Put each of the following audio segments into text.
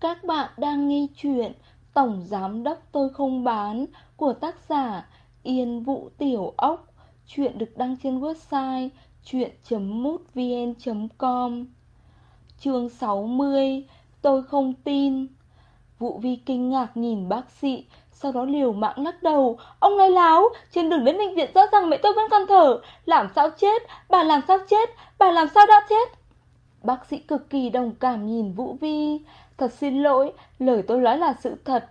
Các bạn đang nghe chuyện Tổng Giám Đốc Tôi Không Bán của tác giả Yên Vũ Tiểu Ốc. Chuyện được đăng trên website chuyện.mútvn.com Chương 60 Tôi không tin. Vụ vi kinh ngạc nhìn bác sĩ, Sau đó liều mạng lắc đầu. Ông nói láo, Trên đường đến bệnh viện rõ ràng mẹ tôi vẫn còn thở. Làm sao chết? Bà làm sao chết? Bà làm sao đã chết? Bác sĩ cực kỳ đồng cảm nhìn Vũ Vi. Thật xin lỗi, Lời tôi nói là sự thật.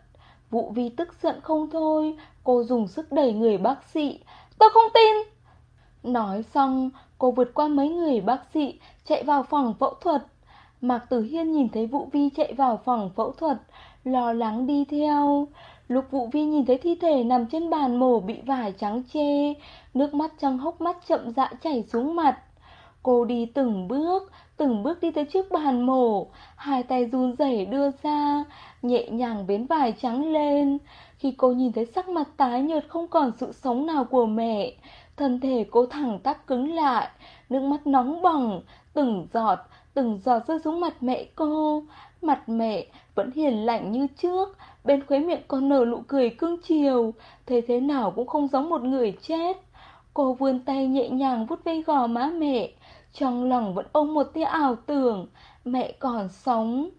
Vũ Vi tức giận không thôi, Cô dùng sức đẩy người bác sĩ. Tôi không tin. Nói xong, cô vượt qua mấy người bác sĩ, Chạy vào phòng phẫu thuật. Mạc Tử Hiên nhìn thấy Vũ Vi chạy vào phòng phẫu thuật, Lo lắng đi theo. Lúc Vũ Vi nhìn thấy thi thể nằm trên bàn mổ bị vải trắng che Nước mắt trong hốc mắt chậm rãi chảy xuống mặt. Cô đi từng bước Từng bước đi tới trước bàn mổ. Hai tay run rẩy đưa ra, Nhẹ nhàng vén vải trắng lên. Khi cô nhìn thấy sắc mặt tái nhợt Không còn sự sống nào của mẹ, Thân thể cô thẳng tắp cứng lại, Nước mắt nóng bỏng, Từng giọt từng giọt rơi xuống mặt mẹ cô. Mặt mẹ vẫn hiền lạnh như trước, Bên khóe miệng còn nở nụ cười cưng chiều Thế thế nào cũng không giống một người chết. Cô vươn tay nhẹ nhàng vuốt ve gò má mẹ trong lòng vẫn ôm một tia ảo tưởng, Mẹ còn sống.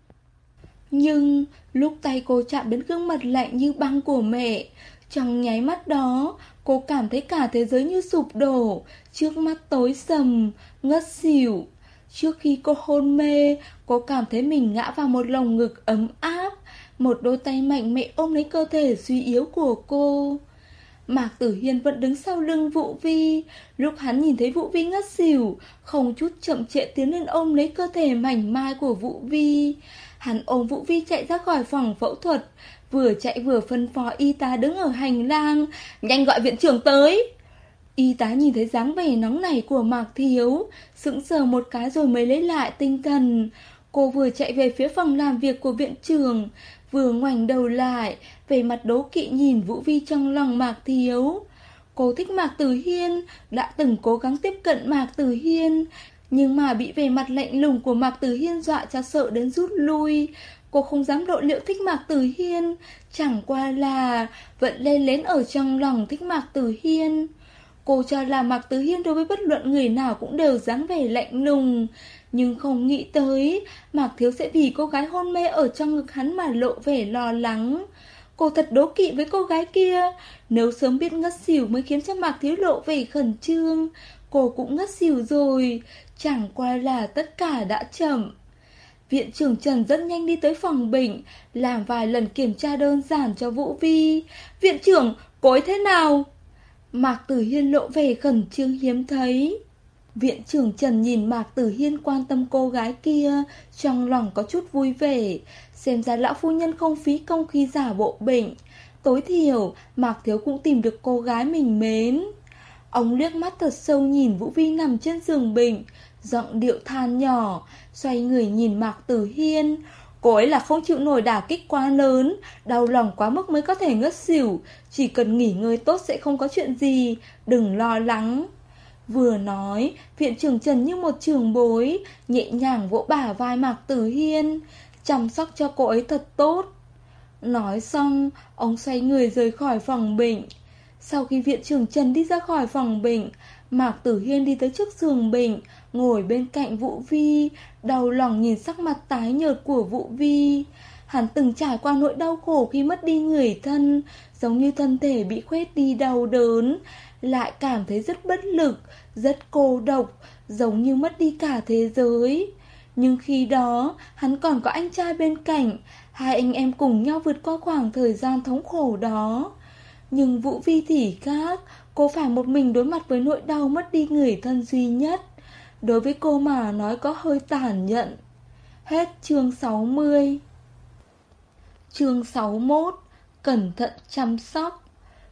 Nhưng lúc tay cô chạm đến gương mặt lạnh như băng của mẹ, Trong nháy mắt đó, Cô cảm thấy cả thế giới như sụp đổ. Trước mắt tối sầm, Ngất xỉu. Trước khi cô hôn mê, Cô cảm thấy mình ngã vào một lồng ngực ấm áp. Một đôi tay mạnh mẽ ôm lấy cơ thể suy yếu của cô. Mạc Tử Hiên vẫn đứng sau lưng Vũ Vi. Lúc hắn nhìn thấy Vũ Vi ngất xỉu, Không chút chậm trễ tiến lên ôm lấy cơ thể mảnh mai của Vũ Vi. Hắn ôm Vũ Vi chạy ra khỏi phòng phẫu thuật, Vừa chạy vừa phân phó y tá đứng ở hành lang. Nhanh gọi viện trưởng tới. Y tá nhìn thấy dáng vẻ nóng nảy của Mạc Thiếu Sững sờ một cái rồi mới lấy lại tinh thần. Cô vừa chạy về phía phòng làm việc của viện trưởng Vừa ngoảnh đầu lại Về mặt đố kỵ nhìn Vũ Vi trong lòng Mạc Thiếu Cô thích Mạc Tử Hiên, Đã từng cố gắng tiếp cận Mạc Tử Hiên, Nhưng mà bị về mặt lạnh lùng của Mạc Tử Hiên dọa cho sợ đến rút lui. Cô không dám lộ liệu thích Mạc Tử Hiên, Chẳng qua là Vẫn lên lén ở trong lòng thích Mạc Tử Hiên. Cô cho là Mạc Tử Hiên đối với bất luận người nào cũng đều dáng vẻ lạnh lùng. Nhưng không nghĩ tới Mạc Thiếu sẽ vì cô gái hôn mê ở trong ngực hắn mà lộ vẻ lo lắng. Cô thật đố kỵ với cô gái kia. Nếu sớm biết ngất xỉu mới khiến cho Mạc Thiếu lộ vẻ khẩn trương Cô cũng ngất xỉu rồi. Chẳng qua là tất cả đã chậm. Viện trưởng Trần rất nhanh đi tới phòng bệnh Làm vài lần kiểm tra đơn giản cho Vũ Vi. Viện trưởng, cô ấy thế nào? Mạc Tử Hiên lộ vẻ khẩn trương hiếm thấy. Viện trưởng Trần nhìn Mạc Tử Hiên quan tâm cô gái kia, trong lòng có chút vui vẻ, xem ra lão phu nhân không phí công khi giả bộ bệnh. Tối thiểu, Mạc Thiếu cũng tìm được cô gái mình mến. Ông liếc mắt thật sâu nhìn Vũ Vi nằm trên giường bệnh, giọng điệu than nhỏ, xoay người nhìn Mạc Tử Hiên. Cô ấy là không chịu nổi đả kích quá lớn, đau lòng quá mức mới có thể ngất xỉu, chỉ cần nghỉ ngơi tốt sẽ không có chuyện gì, đừng lo lắng. Vừa nói, viện trưởng Trần như một trường bối, nhẹ nhàng vỗ bả vai Mạc Tử Hiên, chăm sóc cho cô ấy thật tốt. Nói xong, ông xoay người rời khỏi phòng bệnh. Sau khi viện trưởng Trần đi ra khỏi phòng bệnh, Mạc Tử Hiên đi tới trước giường bệnh, ngồi bên cạnh Vũ Vi, đau lòng nhìn sắc mặt tái nhợt của Vũ Vi. Hắn từng trải qua nỗi đau khổ khi mất đi người thân, giống như thân thể bị khuét đi đau đớn, lại cảm thấy rất bất lực, rất cô độc, giống như mất đi cả thế giới. Nhưng khi đó, hắn còn có anh trai bên cạnh, hai anh em cùng nhau vượt qua khoảng thời gian thống khổ đó. Nhưng Vũ Vi thì khác, cô phải một mình đối mặt với nỗi đau mất đi người thân duy nhất. Đối với cô mà nói có hơi tàn nhẫn. Hết chương 60 Chương 61 Cẩn thận chăm sóc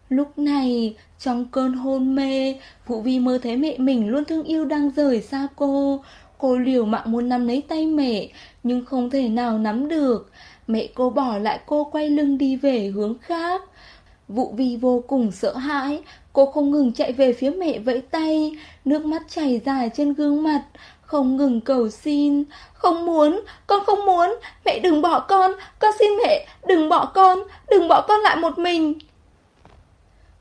Lúc này, trong cơn hôn mê, Vũ Vi mơ thấy mẹ mình luôn thương yêu đang rời xa cô. Cô liều mạng muốn nắm lấy tay mẹ, nhưng không thể nào nắm được. Mẹ cô bỏ lại cô quay lưng đi về hướng khác. Vũ Vi vô cùng sợ hãi, cô không ngừng chạy về phía mẹ vẫy tay, nước mắt chảy dài trên gương mặt, không ngừng cầu xin. Không muốn, con không muốn, mẹ đừng bỏ con, con xin mẹ, đừng bỏ con, đừng bỏ con lại một mình.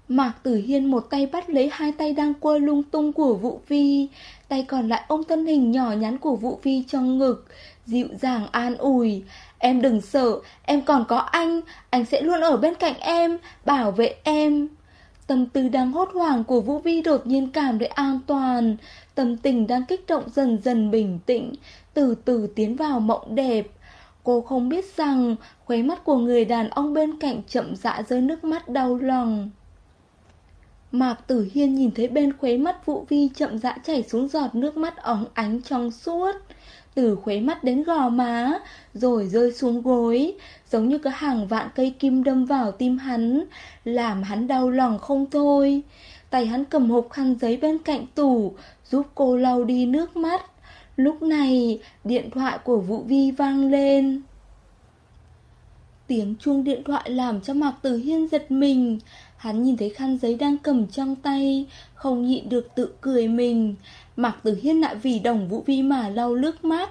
Mạc Tử Hiên một tay bắt lấy hai tay đang quơ lung tung của Vũ Vi, tay còn lại ôm thân hình nhỏ nhắn của Vũ Vi trong ngực, dịu dàng an ủi. Em đừng sợ, em còn có anh, anh sẽ luôn ở bên cạnh em, bảo vệ em. Tâm tư đang hốt hoảng của Vũ Vi đột nhiên cảm thấy an toàn, tâm tình đang kích động dần dần bình tĩnh, từ từ tiến vào mộng đẹp. Cô không biết rằng khuấy mắt của người đàn ông bên cạnh chậm rãi rơi nước mắt đau lòng. Mạc Tử Hiên nhìn thấy bên khuấy mắt Vũ Vi chậm rãi chảy xuống giọt nước mắt óng ánh trong suốt từ khuấy mắt đến gò má, rồi rơi xuống gối, giống như có hàng vạn cây kim đâm vào tim hắn, làm hắn đau lòng không thôi. Tay hắn cầm hộp khăn giấy bên cạnh tủ, giúp cô lau đi nước mắt. Lúc này, điện thoại của Vũ Vi vang lên. Tiếng chuông điện thoại làm cho Mạc Tử Hiên giật mình. Hắn nhìn thấy khăn giấy đang cầm trong tay, không nhịn được tự cười mình. Mạc Tử Hiên lại vì đồng Vũ Vi mà lau nước mắt.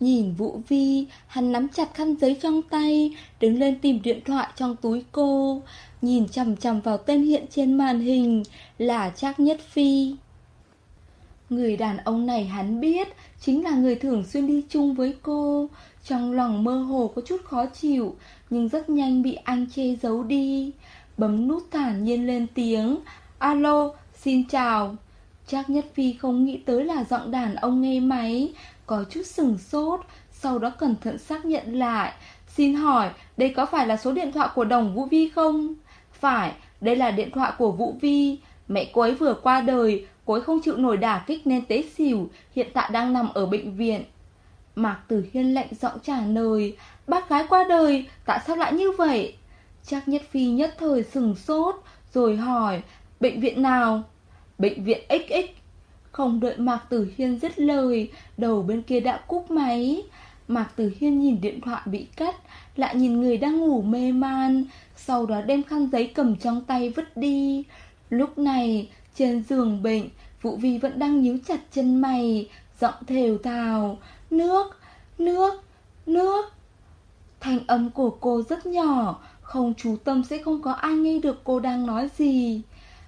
Nhìn Vũ Vi, hắn nắm chặt khăn giấy trong tay, đứng lên tìm điện thoại trong túi cô, nhìn chằm chằm vào tên hiện trên màn hình là Trác Nhất Phi. Người đàn ông này hắn biết chính là người thường xuyên đi chung với cô, trong lòng mơ hồ có chút khó chịu, nhưng rất nhanh bị anh che giấu đi. Bấm nút thản nhiên lên tiếng, alo, xin chào. Chắc Nhất Phi không nghĩ tới là giọng đàn ông nghe máy, có chút sừng sốt, sau đó cẩn thận xác nhận lại. Xin hỏi, đây có phải là số điện thoại của đồng Vũ Vi không? Phải, đây là điện thoại của Vũ Vi. Mẹ cô ấy vừa qua đời, cô ấy không chịu nổi đả kích nên tế xỉu, hiện tại đang nằm ở bệnh viện. Mạc Tử Hiên lạnh giọng trả lời, bác gái qua đời, tại sao lại như vậy? Chắc Nhất Phi nhất thời sừng sốt, rồi hỏi, bệnh viện nào? Bệnh viện XX. Không đợi Mạc Tử Hiên dứt lời, đầu bên kia đã cúp máy. Mạc Tử Hiên nhìn điện thoại bị cắt, lại nhìn người đang ngủ mê man, sau đó đem khăn giấy cầm trong tay vứt đi. Lúc này, trên giường bệnh, Vũ Vi vẫn đang nhíu chặt chân mày, giọng thều thào, nước, nước, nước. Thanh âm của cô rất nhỏ, không chú tâm sẽ không có ai nghe được cô đang nói gì.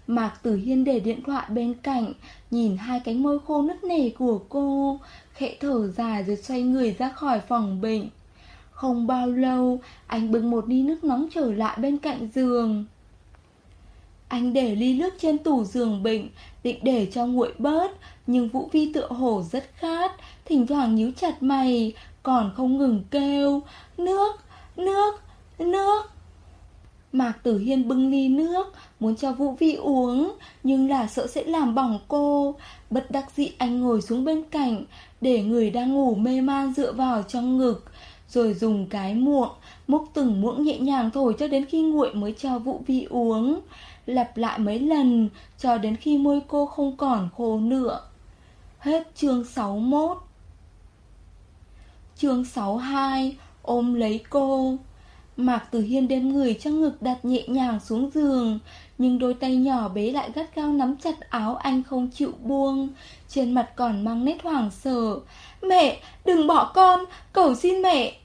Mạc Tử Hiên để điện thoại bên cạnh, nhìn hai cánh môi khô nứt nẻ của cô, khẽ thở dài rồi xoay người ra khỏi phòng bệnh. Không bao lâu, anh bưng một ly nước nóng trở lại bên cạnh giường. Anh để ly nước trên tủ giường bệnh, định để cho nguội bớt, nhưng Vũ Vi tựa hồ rất khát, thỉnh thoảng nhíu chặt mày, còn không ngừng kêu, nước, nước, nước. Mạc Tử Hiên bưng ly nước, muốn cho Vũ Vi uống, nhưng là sợ sẽ làm bỏng cô. Bất đắc dĩ anh ngồi xuống bên cạnh, để người đang ngủ mê man dựa vào trong ngực, rồi dùng cái muỗng, múc từng muỗng nhẹ nhàng thổi cho đến khi nguội mới cho Vũ Vi uống. Lặp lại mấy lần, cho đến khi môi cô không còn khô nữa. Hết chương 61 Chương 62 Ôm lấy cô Mạc Tử Hiên đem người trong ngực đặt nhẹ nhàng xuống giường Nhưng đôi tay nhỏ bé lại gắt gao nắm chặt áo anh không chịu buông. Trên mặt còn mang nét hoảng sợ. Mẹ, đừng bỏ con, cầu xin mẹ.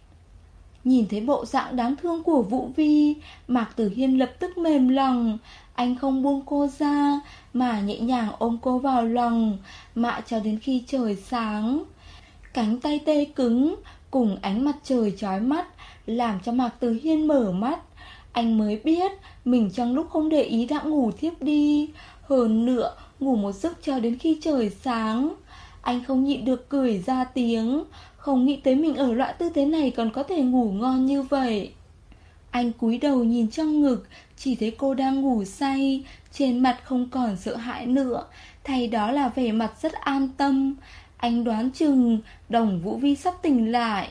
Nhìn thấy bộ dạng đáng thương của Vũ Vi Mạc Tử Hiên lập tức mềm lòng. Anh không buông cô ra Mà nhẹ nhàng ôm cô vào lòng Mạ cho đến khi trời sáng. Cánh tay tê cứng Cùng ánh mặt trời chói mắt làm cho Mạc Từ Hiên mở mắt. Anh mới biết mình trong lúc không để ý đã ngủ thiếp đi. Hơn nữa, ngủ một giấc cho đến khi trời sáng. Anh không nhịn được cười ra tiếng, không nghĩ tới mình ở loại tư thế này còn có thể ngủ ngon như vậy. Anh cúi đầu nhìn trong ngực, chỉ thấy cô đang ngủ say, trên mặt không còn sợ hãi nữa, thay đó là vẻ mặt rất an tâm. Anh đoán chừng đồng Vũ Vi sắp tỉnh lại.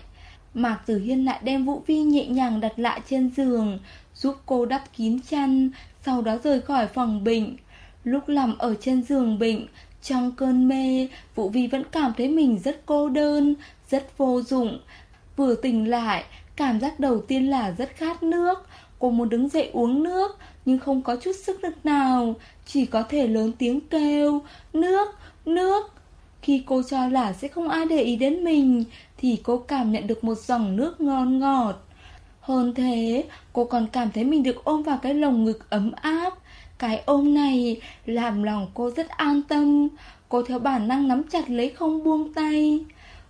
Mạc Tử Hiên lại đem Vũ Vi nhẹ nhàng đặt lại trên giường, giúp cô đắp kín chăn, sau đó rời khỏi phòng bệnh. Lúc nằm ở trên giường bệnh, trong cơn mê, Vũ Vi vẫn cảm thấy mình rất cô đơn, rất vô dụng. Vừa tỉnh lại, cảm giác đầu tiên là rất khát nước. Cô muốn đứng dậy uống nước, nhưng không có chút sức lực nào, chỉ có thể lớn tiếng kêu, nước, nước. Khi cô cho là sẽ không ai để ý đến mình, thì cô cảm nhận được một dòng nước ngon ngọt. Hơn thế, cô còn cảm thấy mình được ôm vào cái lồng ngực ấm áp. Cái ôm này làm lòng cô rất an tâm. Cô theo bản năng nắm chặt lấy không buông tay.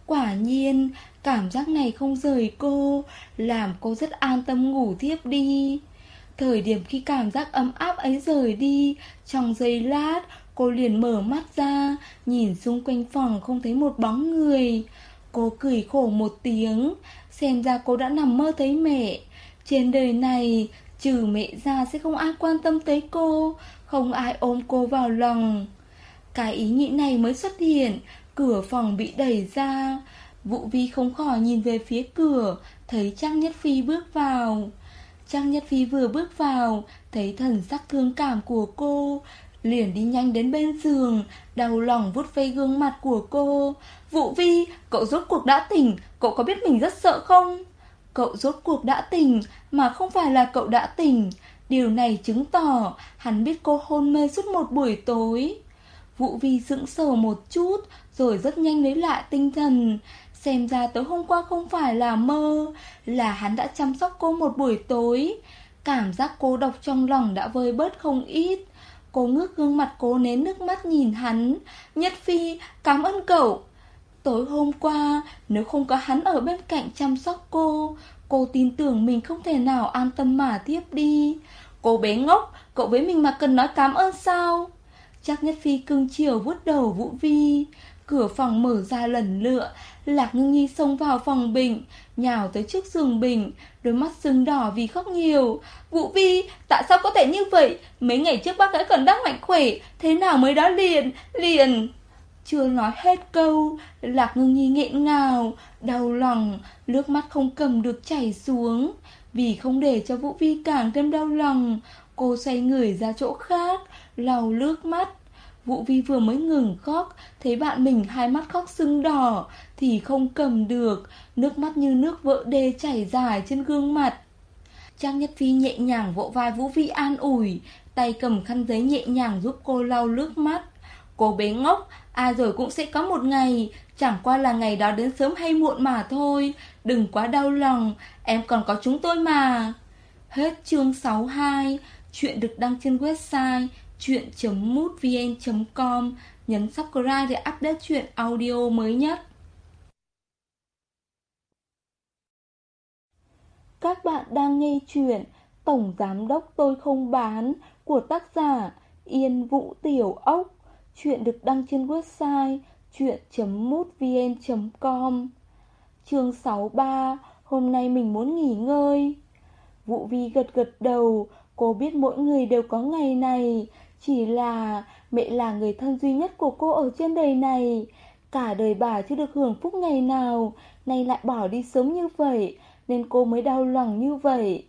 Quả nhiên, cảm giác này không rời cô, làm cô rất an tâm ngủ thiếp đi. Thời điểm khi cảm giác ấm áp ấy rời đi, trong giây lát, cô liền mở mắt ra, nhìn xung quanh phòng không thấy một bóng người. Cô cười khổ một tiếng, xem ra cô đã nằm mơ thấy mẹ. Trên đời này, trừ mẹ ra sẽ không ai quan tâm tới cô, không ai ôm cô vào lòng. Cái ý nghĩ này mới xuất hiện, cửa phòng bị đẩy ra. Vũ Vi không khỏi nhìn về phía cửa, thấy Trang Nhất Phi bước vào. Trang Nhất Phi vừa bước vào, thấy thần sắc thương cảm của cô, liền đi nhanh đến bên giường, đau lòng vuốt ve gương mặt của cô. Vũ Vi, cậu rốt cuộc đã tỉnh, cậu có biết mình rất sợ không? Cậu rốt cuộc đã tỉnh, mà không phải là cậu đã tỉnh. Điều này chứng tỏ hắn biết cô hôn mê suốt một buổi tối. Vũ Vi sững sờ một chút, rồi rất nhanh lấy lại tinh thần. Xem ra tối hôm qua không phải là mơ, là hắn đã chăm sóc cô một buổi tối. Cảm giác cô độc trong lòng đã vơi bớt không ít. Cô ngước gương mặt cố nén nước mắt nhìn hắn. Nhất Phi, cảm ơn cậu. Tối hôm qua, nếu không có hắn ở bên cạnh chăm sóc cô, cô tin tưởng mình không thể nào an tâm mà tiếp đi. Cô bé ngốc, cậu với mình mà cần nói cảm ơn sao? Chắc Nhất Phi cưng chiều vuốt đầu Vũ Vi. Cửa phòng mở ra lần nữa, Lạc Ngưng Nhi xông vào phòng Bình, nhào tới trước giường Bình, đôi mắt sưng đỏ vì khóc nhiều. Vũ Vi, tại sao có thể như vậy? Mấy ngày trước bác ấy còn đang mạnh khỏe, thế nào mới đó liền, liền... Chưa nói hết câu, Lạc Ngưng Nhi nghẹn ngào, đau lòng, nước mắt không cầm được chảy xuống. Vì không để cho Vũ Vi càng thêm đau lòng, cô xoay người ra chỗ khác, lau nước mắt. Vũ Vi vừa mới ngừng khóc, thấy bạn mình hai mắt khóc sưng đỏ, thì không cầm được, nước mắt như nước vỡ đê chảy dài trên gương mặt. Trang Nhất Phi nhẹ nhàng vỗ vai Vũ Vi an ủi, tay cầm khăn giấy nhẹ nhàng giúp cô lau nước mắt. Cô bé ngốc, ai rồi cũng sẽ có một ngày, chẳng qua là ngày đó đến sớm hay muộn mà thôi, đừng quá đau lòng, em còn có chúng tôi mà. Hết chương 62, chuyện được đăng trên website chuyện.mútvn.com, nhấn subscribe để update chuyện audio mới nhất. Các bạn đang nghe chuyện Tổng Giám Đốc Tôi Không Bán của tác giả Yên Vũ Tiểu Ốc. Chuyện được đăng trên website chuyện.mútvn.com Chương 63 Hôm nay mình muốn nghỉ ngơi Vũ Vi gật gật đầu Cô biết mỗi người đều có ngày này chỉ là mẹ là người thân duy nhất của cô ở trên đời này. Cả đời bà chưa được hưởng phúc ngày nào Nay lại bỏ đi sớm như vậy Nên cô mới đau lòng như vậy.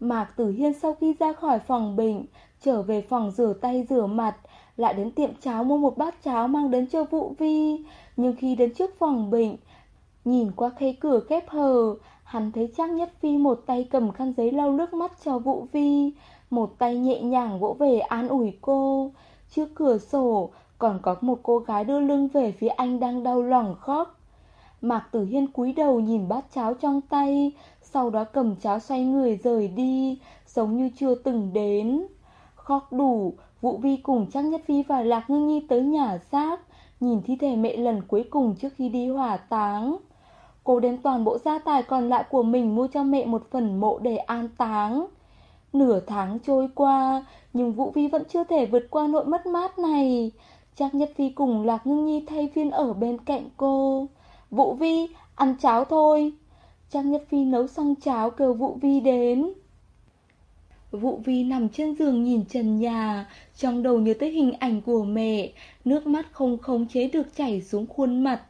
Mạc Tử Hiên sau khi ra khỏi phòng bệnh Trở về phòng rửa tay rửa mặt lại đến tiệm cháo mua một bát cháo mang đến cho Vũ Vi. Nhưng khi đến trước phòng bệnh, nhìn qua khay cửa khép hờ, hắn thấy Trang Nhất Phi một tay cầm khăn giấy lau nước mắt cho Vũ Vi, một tay nhẹ nhàng vỗ về an ủi cô. Trước cửa sổ còn có một cô gái đưa lưng về phía anh đang đau lòng khóc. Mạc Tử Hiên cúi đầu nhìn bát cháo trong tay, sau đó cầm cháo xoay người rời đi, giống như chưa từng đến. Khóc đủ, Vũ Vi cùng Trang Nhất Phi và Lạc Ngư Nhi tới nhà xác, nhìn thi thể mẹ lần cuối cùng trước khi đi hỏa táng. Cô đem toàn bộ gia tài còn lại của mình mua cho mẹ một phần mộ để an táng. Nửa tháng trôi qua, nhưng Vũ Vi vẫn chưa thể vượt qua nỗi mất mát này. Trang Nhất Phi cùng Lạc Ngưng Nhi thay phiên ở bên cạnh cô. Vũ Vi, ăn cháo thôi. Trang Nhất Phi nấu xong cháo kêu Vũ Vi đến. vũ vi nằm trên giường nhìn trần nhà, trong đầu nhớ tới hình ảnh của mẹ, nước mắt không khống chế được chảy xuống khuôn mặt.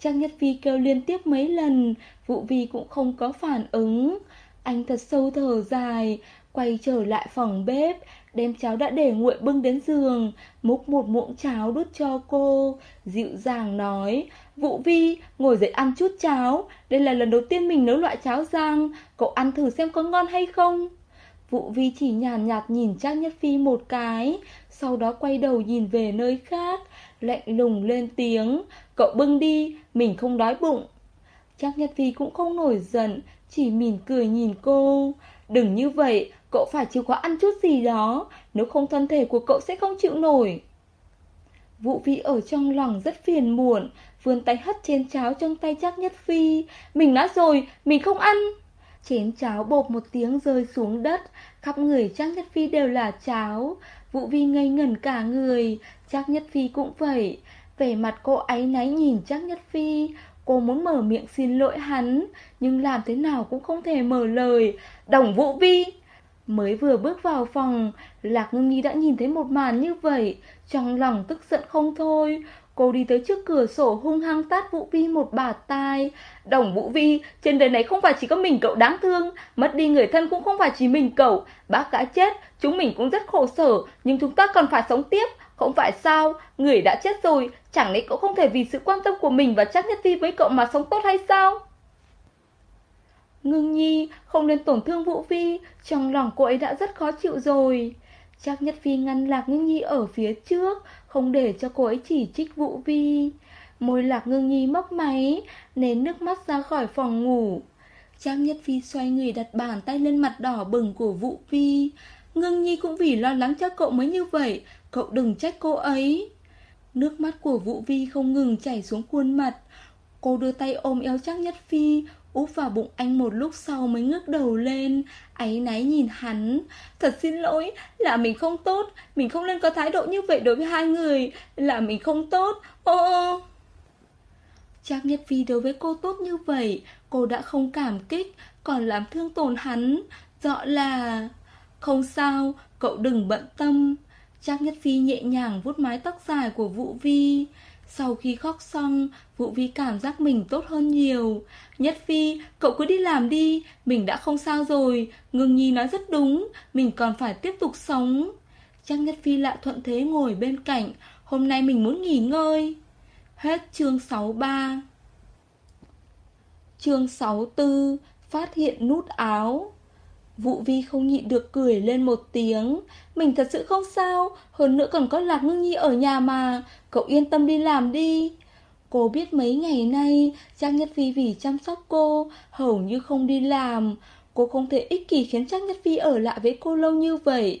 Trang Nhất Phi kêu liên tiếp mấy lần, vũ vi cũng không có phản ứng. Anh thật sâu thở dài, quay trở lại phòng bếp, đem cháo đã để nguội bưng đến giường, múc một muỗng cháo đút cho cô, dịu dàng nói, Vũ Vi, ngồi dậy ăn chút cháo, đây là lần đầu tiên mình nấu loại cháo rang, cậu ăn thử xem có ngon hay không. Vụ vi chỉ nhàn nhạt, nhạt nhìn Trác Nhất Phi một cái, sau đó quay đầu nhìn về nơi khác, lạnh lùng lên tiếng, cậu bưng đi, mình không đói bụng. Trác Nhất Phi cũng không nổi giận, chỉ mỉm cười nhìn cô. Đừng như vậy, cậu phải chịu khó ăn chút gì đó, nếu không thân thể của cậu sẽ không chịu nổi. Vũ Vi ở trong lòng rất phiền muộn, vươn tay hất chén cháo trong tay chắc nhất phi. Mình nói rồi, mình không ăn. Chén cháo bột một tiếng rơi xuống đất, khắp người chắc nhất phi đều là cháo. Vũ Vi ngây ngẩn cả người, chắc nhất phi cũng vậy. Vẻ mặt cô ấy náy nhìn chắc nhất phi, cô muốn mở miệng xin lỗi hắn, nhưng làm thế nào cũng không thể mở lời. Đồng Vũ Vi! Mới vừa bước vào phòng, Lạc Ngưng Nhi đã nhìn thấy một màn như vậy, trong lòng tức giận không thôi. Cô đi tới trước cửa sổ hung hăng tát Vũ Vi một bà tai. Đồng Vũ Vi, trên đời này không phải chỉ có mình cậu đáng thương, mất đi người thân cũng không phải chỉ mình cậu. Bác đã chết, chúng mình cũng rất khổ sở, nhưng chúng ta còn phải sống tiếp. Không phải sao, người đã chết rồi, chẳng lẽ cậu không thể vì sự quan tâm của mình và chắc nhất vi với cậu mà sống tốt hay sao? Ngưng nhi, không nên tổn thương Vũ Vi, trong lòng cô ấy đã rất khó chịu rồi. Chắc Nhất Phi ngăn Lạc Ngưng Nhi ở phía trước, không để cho cô ấy chỉ trích Vũ Vi. Môi Lạc Ngưng Nhi móc máy, nén nước mắt ra khỏi phòng ngủ. Trang Nhất Phi xoay người đặt bàn tay lên mặt đỏ bừng của Vũ Vi. Ngưng Nhi cũng vì lo lắng cho cậu mới như vậy, cậu đừng trách cô ấy. Nước mắt của Vũ Vi không ngừng chảy xuống khuôn mặt. Cô đưa tay ôm eo Trang Nhất Phi, úp vào bụng anh một lúc sau mới ngước đầu lên, áy náy nhìn hắn. Thật xin lỗi, là mình không tốt, mình không nên có thái độ như vậy đối với hai người, là mình không tốt, ô ô. Nhất Phi đối với cô tốt như vậy, cô đã không cảm kích, còn làm thương tổn hắn, rõ là... Không sao, cậu đừng bận tâm. Chắc Nhất Phi nhẹ nhàng vuốt mái tóc dài của Vũ Vi. Sau khi khóc xong, Vũ Vi cảm giác mình tốt hơn nhiều. Nhất Phi, cậu cứ đi làm đi, mình đã không sao rồi. Ngưng Nhi nói rất đúng, mình còn phải tiếp tục sống. Trang Nhất Phi lại thuận thế ngồi bên cạnh, hôm nay mình muốn nghỉ ngơi. Hết chương 63 Chương 64 Phát hiện nút áo Vũ Vi không nhịn được cười lên một tiếng Mình thật sự không sao Hơn nữa còn có Lạc Ngưng Nhi ở nhà mà Cậu yên tâm đi làm đi. Cô biết mấy ngày nay Trang Nhất Phi vì chăm sóc cô Hầu như không đi làm. Cô không thể ích kỷ khiến Trang Nhất Phi ở lại với cô lâu như vậy.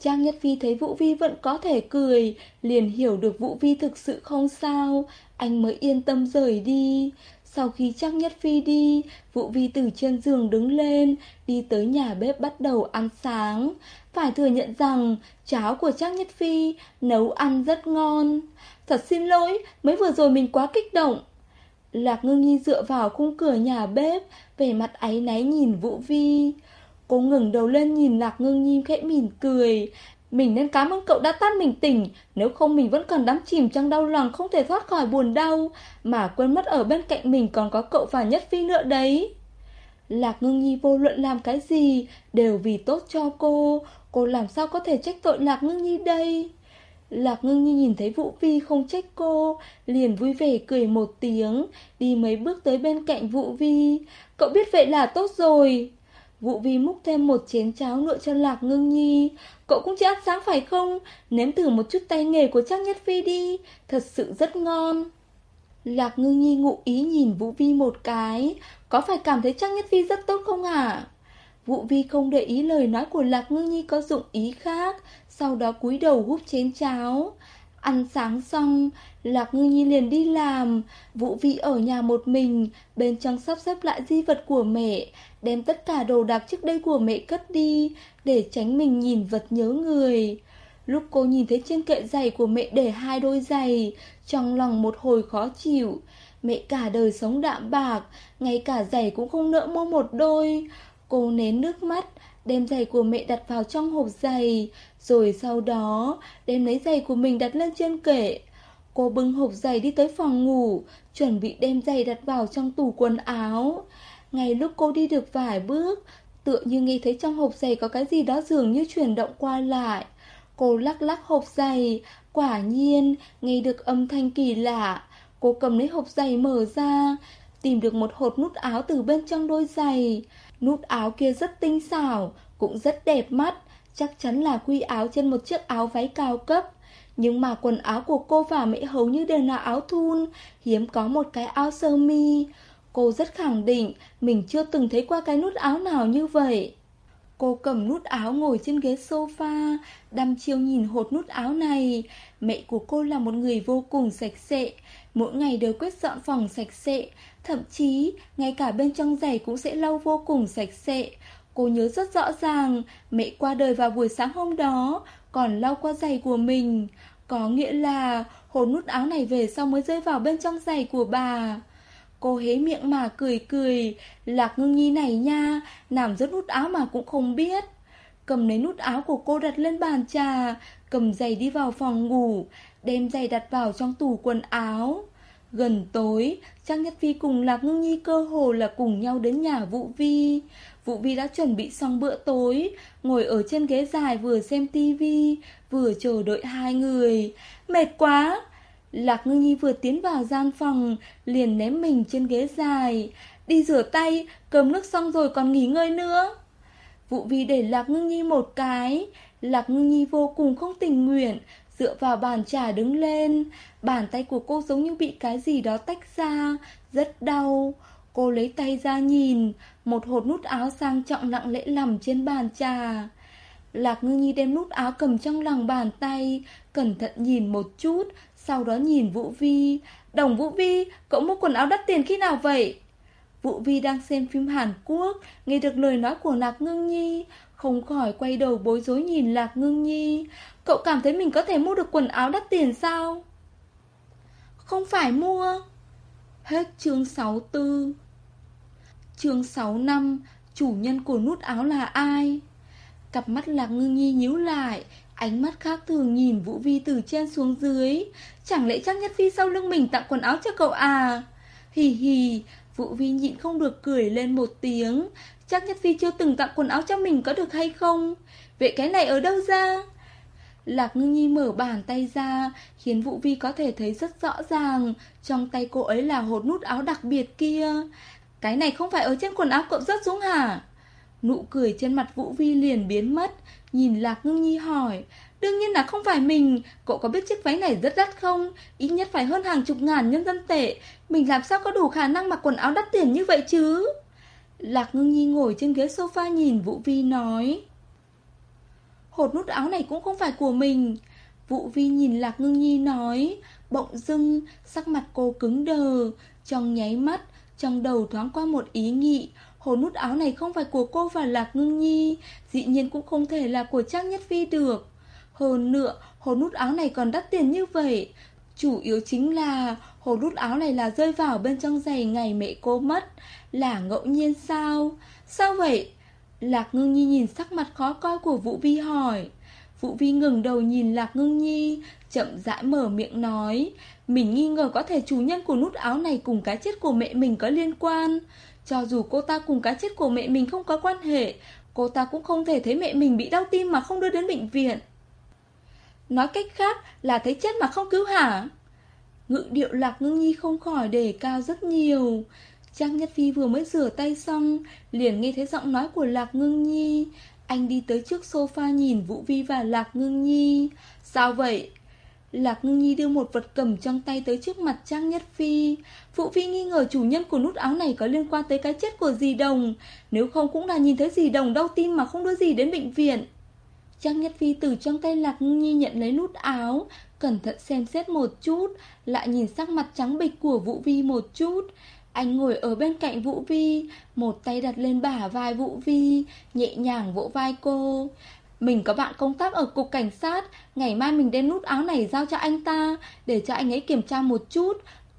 Trang Nhất Phi thấy Vũ Vi vẫn có thể cười Liền hiểu được Vũ Vi thực sự không sao. Anh mới yên tâm rời đi. Sau khi trang nhất phi đi, Vũ Vi từ trên giường đứng lên, đi tới nhà bếp bắt đầu ăn sáng. Phải thừa nhận rằng cháo của Trác nhất phi nấu ăn rất ngon. Thật xin lỗi, mới vừa rồi mình quá kích động. Lạc ngưng nhi dựa vào khung cửa nhà bếp, vẻ mặt áy náy nhìn Vũ Vi. Cô ngừng đầu lên nhìn Lạc ngưng nhi khẽ mỉm cười, mình nên cảm ơn cậu đã tắt mình tỉnh Nếu không mình vẫn còn đắm chìm trong đau lòng Không thể thoát khỏi buồn đau Mà quên mất ở bên cạnh mình còn có cậu và Nhất Phi nữa đấy Lạc ngưng nhi vô luận làm cái gì Đều vì tốt cho cô Cô làm sao có thể trách tội Lạc ngưng nhi đây Lạc ngưng nhi nhìn thấy Vũ Vi không trách cô, Liền vui vẻ cười một tiếng, Đi mấy bước tới bên cạnh Vũ Vi Cậu biết vậy là tốt rồi Vũ Vi múc thêm một chén cháo nữa cho Lạc Ngưng Nhi. Cậu cũng chưa ăn sáng phải không? Nếm thử một chút tay nghề của Trang Nhất Phi đi. Thật sự rất ngon. Lạc Ngưng Nhi ngụ ý nhìn Vũ Vi một cái. Có phải cảm thấy Trang Nhất Phi rất tốt không hả? Vũ Vi không để ý lời nói của Lạc ngư Nhi có dụng ý khác. Sau đó cúi đầu húp chén cháo. Ăn sáng xong, Lạc Ngư Nhi liền đi làm, Vũ Vi ở nhà một mình, bên trong sắp xếp lại di vật của mẹ, đem tất cả đồ đạc trước đây của mẹ cất đi, để tránh mình nhìn vật nhớ người. Lúc cô nhìn thấy trên kệ giày của mẹ để hai đôi giày, trong lòng một hồi khó chịu. Mẹ cả đời sống đạm bạc, ngay cả giày cũng không nỡ mua một đôi. Cô nén nước mắt, đem giày của mẹ đặt vào trong hộp giày, rồi sau đó đem lấy giày của mình đặt lên trên kệ. Cô bưng hộp giày đi tới phòng ngủ, chuẩn bị đem giày đặt vào trong tủ quần áo. Ngay lúc cô đi được vài bước, tựa như nghe thấy trong hộp giày có cái gì đó dường như chuyển động qua lại. Cô lắc lắc hộp giày, quả nhiên nghe được âm thanh kỳ lạ. Cô cầm lấy hộp giày mở ra, tìm được một hột nút áo từ bên trong đôi giày. Nút áo kia rất tinh xảo, cũng rất đẹp mắt, chắc chắn là quy áo trên một chiếc áo váy cao cấp. Nhưng mà quần áo của cô và mẹ hầu như đều là áo thun, hiếm có một cái áo sơ mi. Cô rất khẳng định mình chưa từng thấy qua cái nút áo nào như vậy. Cô cầm nút áo ngồi trên ghế sofa, đăm chiêu nhìn hột nút áo này. Mẹ của cô là một người vô cùng sạch sẽ, mỗi ngày đều quét dọn phòng sạch sẽ, thậm chí ngay cả bên trong giày cũng sẽ lau vô cùng sạch sẽ. Cô nhớ rất rõ ràng, mẹ qua đời vào buổi sáng hôm đó, còn lau qua giày của mình. Có nghĩa là hồn nút áo này về sau mới rơi vào bên trong giày của bà. Cô hé miệng mà cười cười, lạc ngưng nhi này nha, làm rớt nút áo mà cũng không biết. Cầm lấy nút áo của cô đặt lên bàn trà, cầm giày đi vào phòng ngủ, đem giày đặt vào trong tủ quần áo. Gần tối, Trang Nhất phi cùng Lạc Ngưng Nhi cơ hồ là cùng nhau đến nhà Vũ Vi. Vũ Vi đã chuẩn bị xong bữa tối, ngồi ở trên ghế dài vừa xem tivi, vừa chờ đợi hai người. Mệt quá! Lạc Ngưng Nhi vừa tiến vào gian phòng, liền ném mình trên ghế dài. Đi rửa tay, cơm nước xong rồi còn nghỉ ngơi nữa. vũ Vi để Lạc Ngưng Nhi một cái, Lạc Ngưng Nhi vô cùng không tình nguyện, dựa vào bàn trà đứng lên. Bàn tay của cô giống như bị cái gì đó tách ra, rất đau. Cô lấy tay ra nhìn, một hột nút áo sang trọng lặng lẽ nằm trên bàn trà. Lạc Ngưng Nhi đem nút áo cầm trong lòng bàn tay, cẩn thận nhìn một chút, sau đó nhìn Vũ Vi Đồng Vũ Vi, cậu mua quần áo đắt tiền khi nào vậy? Vũ Vi đang xem phim Hàn Quốc Nghe được lời nói của Lạc Ngưng Nhi không khỏi quay đầu bối rối nhìn Lạc Ngưng Nhi. Cậu cảm thấy mình có thể mua được quần áo đắt tiền sao? Không phải mua. Hết chương 64 Chương 65 Chủ nhân của nút áo là ai? Cặp mắt Lạc Ngưng Nhi nhíu lại, Ánh mắt khác thường nhìn Vũ Vi từ trên xuống dưới. Chẳng lẽ chắc Nhất Phi sau lưng mình tặng quần áo cho cậu à? Hì hì Vũ Vi nhịn không được cười lên một tiếng. Chắc Nhất Phi chưa từng tặng quần áo cho mình có được hay không? Vậy cái này ở đâu ra? Lạc ngưng nhi mở bàn tay ra, Khiến Vũ Vi có thể thấy rất rõ ràng. Trong tay cô ấy là hột nút áo đặc biệt kia. Cái này không phải ở trên quần áo cậu rớt xuống hả? Nụ cười trên mặt Vũ Vi liền biến mất. Nhìn Lạc Ngưng Nhi hỏi Đương nhiên là không phải mình. Cậu có biết chiếc váy này rất đắt không? Ít nhất phải hơn hàng chục ngàn nhân dân tệ. Mình làm sao có đủ khả năng mặc quần áo đắt tiền như vậy chứ? Lạc Ngưng Nhi ngồi trên ghế sofa nhìn Vũ Vi nói, Hột nút áo này cũng không phải của mình. Vũ Vi nhìn Lạc Ngưng Nhi nói, Bỗng dưng Sắc mặt cô cứng đờ, Trong nháy mắt, Trong đầu thoáng qua một ý nghĩ. Hồ nút áo này không phải của cô và Lạc Ngưng Nhi, Dĩ nhiên cũng không thể là của Trang Nhất Phi được. Hơn nữa Hồ nút áo này còn đắt tiền như vậy. Chủ yếu chính là Hồ nút áo này là rơi vào bên trong giày ngày mẹ cô mất. Là ngẫu nhiên sao? Sao vậy? Lạc Ngưng Nhi nhìn sắc mặt khó coi của Vũ Vi hỏi. Vũ Vi ngừng đầu nhìn Lạc Ngưng Nhi, Chậm rãi mở miệng nói, Mình nghi ngờ có thể chủ nhân của nút áo này Cùng cái chết của mẹ mình có liên quan. Cho dù cô ta cùng cái chết của mẹ mình không có quan hệ, Cô ta cũng không thể thấy mẹ mình bị đau tim mà không đưa đến bệnh viện. Nói cách khác là thấy chết mà không cứu hả? Ngự điệu lạc ngưng nhi không khỏi đề cao rất nhiều. Trang Nhất Phi vừa mới rửa tay xong, Liền nghe thấy giọng nói của Lạc Ngưng Nhi. Anh đi tới trước sofa nhìn Vũ Vi và Lạc Ngưng Nhi. Sao vậy? Lạc Ngưng Nhi đưa một vật cầm trong tay tới trước mặt Trang Nhất Phi. Vũ vi nghi ngờ chủ nhân của nút áo này có liên quan tới cái chết của dì đồng. Nếu không cũng là nhìn thấy dì đồng đau tim mà không đưa gì đến bệnh viện. Trang Nhất Phi từ trong tay Lạc Nhi nhận lấy nút áo. Cẩn thận xem xét một chút, Lại nhìn sắc mặt trắng bịch của Vũ Vi một chút. Anh ngồi ở bên cạnh Vũ Vi, Một tay đặt lên bả vai Vũ Vi, Nhẹ nhàng vỗ vai cô. Mình có bạn công tác ở cục cảnh sát, Ngày mai mình đem nút áo này giao cho anh ta, Để cho anh ấy kiểm tra một chút.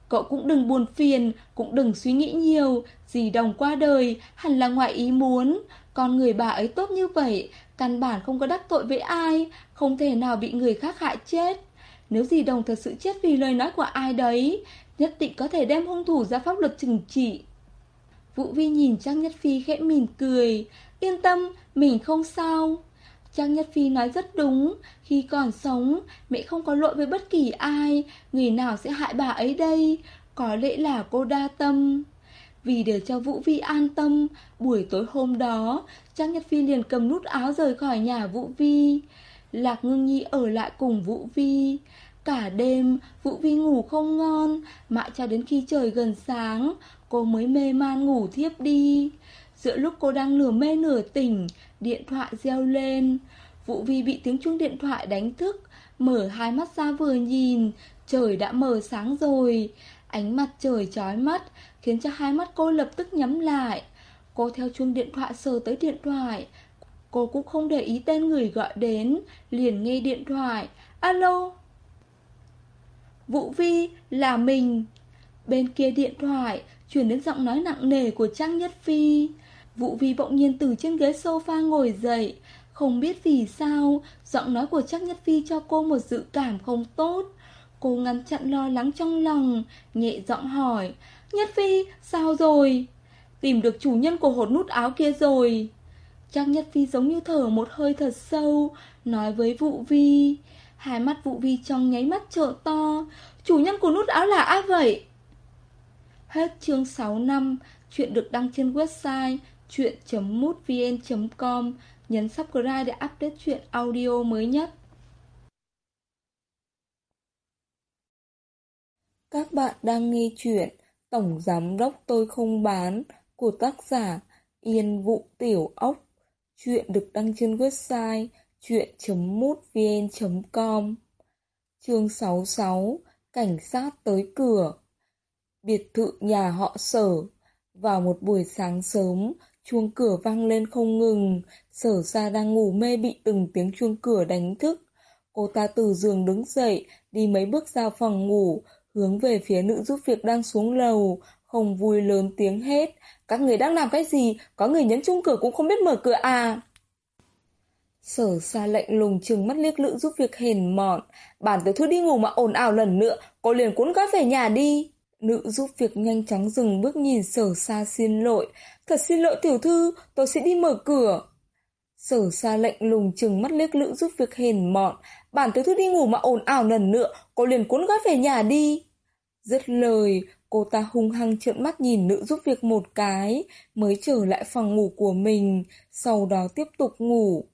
Cậu cũng đừng buồn phiền, Cũng đừng suy nghĩ nhiều Dì đồng qua đời, Hẳn là ngoại ý muốn. Con người bà ấy tốt như vậy Căn bản không có đắc tội với ai Không thể nào bị người khác hại chết. Nếu dì đồng thật sự chết vì lời nói của ai đấy Nhất định có thể đem hung thủ ra pháp luật trừng trị. Vũ Vi nhìn Trang Nhất Phi khẽ mỉm cười Yên tâm, mình không sao. Trang Nhất Phi nói rất đúng, khi còn sống, mẹ không có lỗi với bất kỳ ai, người nào sẽ hại bà ấy đây, có lẽ là cô đa tâm. Vì để cho Vũ Vi an tâm, buổi tối hôm đó, Trang Nhất Phi liền cầm nút áo rời khỏi nhà Vũ Vi. Lạc Ngưng Nhi ở lại cùng Vũ Vi. Cả đêm, Vũ Vi ngủ không ngon, mãi cho đến khi trời gần sáng, cô mới mê man ngủ thiếp đi. Giữa lúc cô đang nửa mê nửa tỉnh, điện thoại reo lên. Vũ Vi bị tiếng chuông điện thoại đánh thức, mở hai mắt ra vừa nhìn, trời đã mờ sáng rồi. Ánh mặt trời chói mắt, khiến cho hai mắt cô lập tức nhắm lại. Cô theo chuông điện thoại sờ tới điện thoại. Cô cũng không để ý tên người gọi đến, liền nghe điện thoại. Alo? Vũ Vi, là mình. Bên kia điện thoại, chuyển đến giọng nói nặng nề của Trang Nhất Phi. Vũ Vi bỗng nhiên từ trên ghế sofa ngồi dậy. Không biết vì sao, giọng nói của Trang Nhất Phi cho cô một dự cảm không tốt. Cô ngăn chặn lo lắng trong lòng, nhẹ giọng hỏi. Nhất Phi, sao rồi? Tìm được chủ nhân của hột nút áo kia rồi. Trang Nhất Phi giống như thở một hơi thật sâu, nói với Vũ Vi. Hai mắt Vũ Vi trong nháy mắt trợ to. Chủ nhân của nút áo là ai vậy? Hết chương 6 năm, chuyện được đăng trên website chuyện.mútvn.com. Nhấn subscribe để update chuyện audio mới nhất. Các bạn đang nghe chuyện Tổng Giám Đốc Tôi Không Bán của tác giả Yên Vũ Tiểu Ốc. Chuyện được đăng trên website chuyện.mútvn.com Chương 66 Cảnh sát tới cửa. Biệt thự nhà họ sở. Vào một buổi sáng sớm, Chuông cửa vang lên không ngừng. Sở ra đang ngủ mê bị từng tiếng chuông cửa đánh thức. Cô ta từ giường đứng dậy, Đi mấy bước ra phòng ngủ, Hướng về phía nữ giúp việc đang xuống lầu. Không vui lớn tiếng hết Các người đang làm cái gì Có người nhấn chung cửa cũng không biết mở cửa à Sở xa lệnh lùng chừng mắt liếc lự giúp việc hèn mọn. Bản tiểu thư đi ngủ mà ồn ào lần nữa, cô liền cuốn gói về nhà đi. Nữ giúp việc nhanh chóng dừng bước nhìn sở xa xin lỗi. Thật xin lỗi tiểu thư, tôi sẽ đi mở cửa. Sở xa lệnh lùng chừng mắt liếc lự giúp việc hèn mọn. Bản tiểu thư đi ngủ mà ồn ào lần nữa, cô liền cuốn gói về nhà đi. Dứt lời, cô ta hung hăng trợn mắt nhìn nữ giúp việc một cái, mới trở lại phòng ngủ của mình, sau đó tiếp tục ngủ.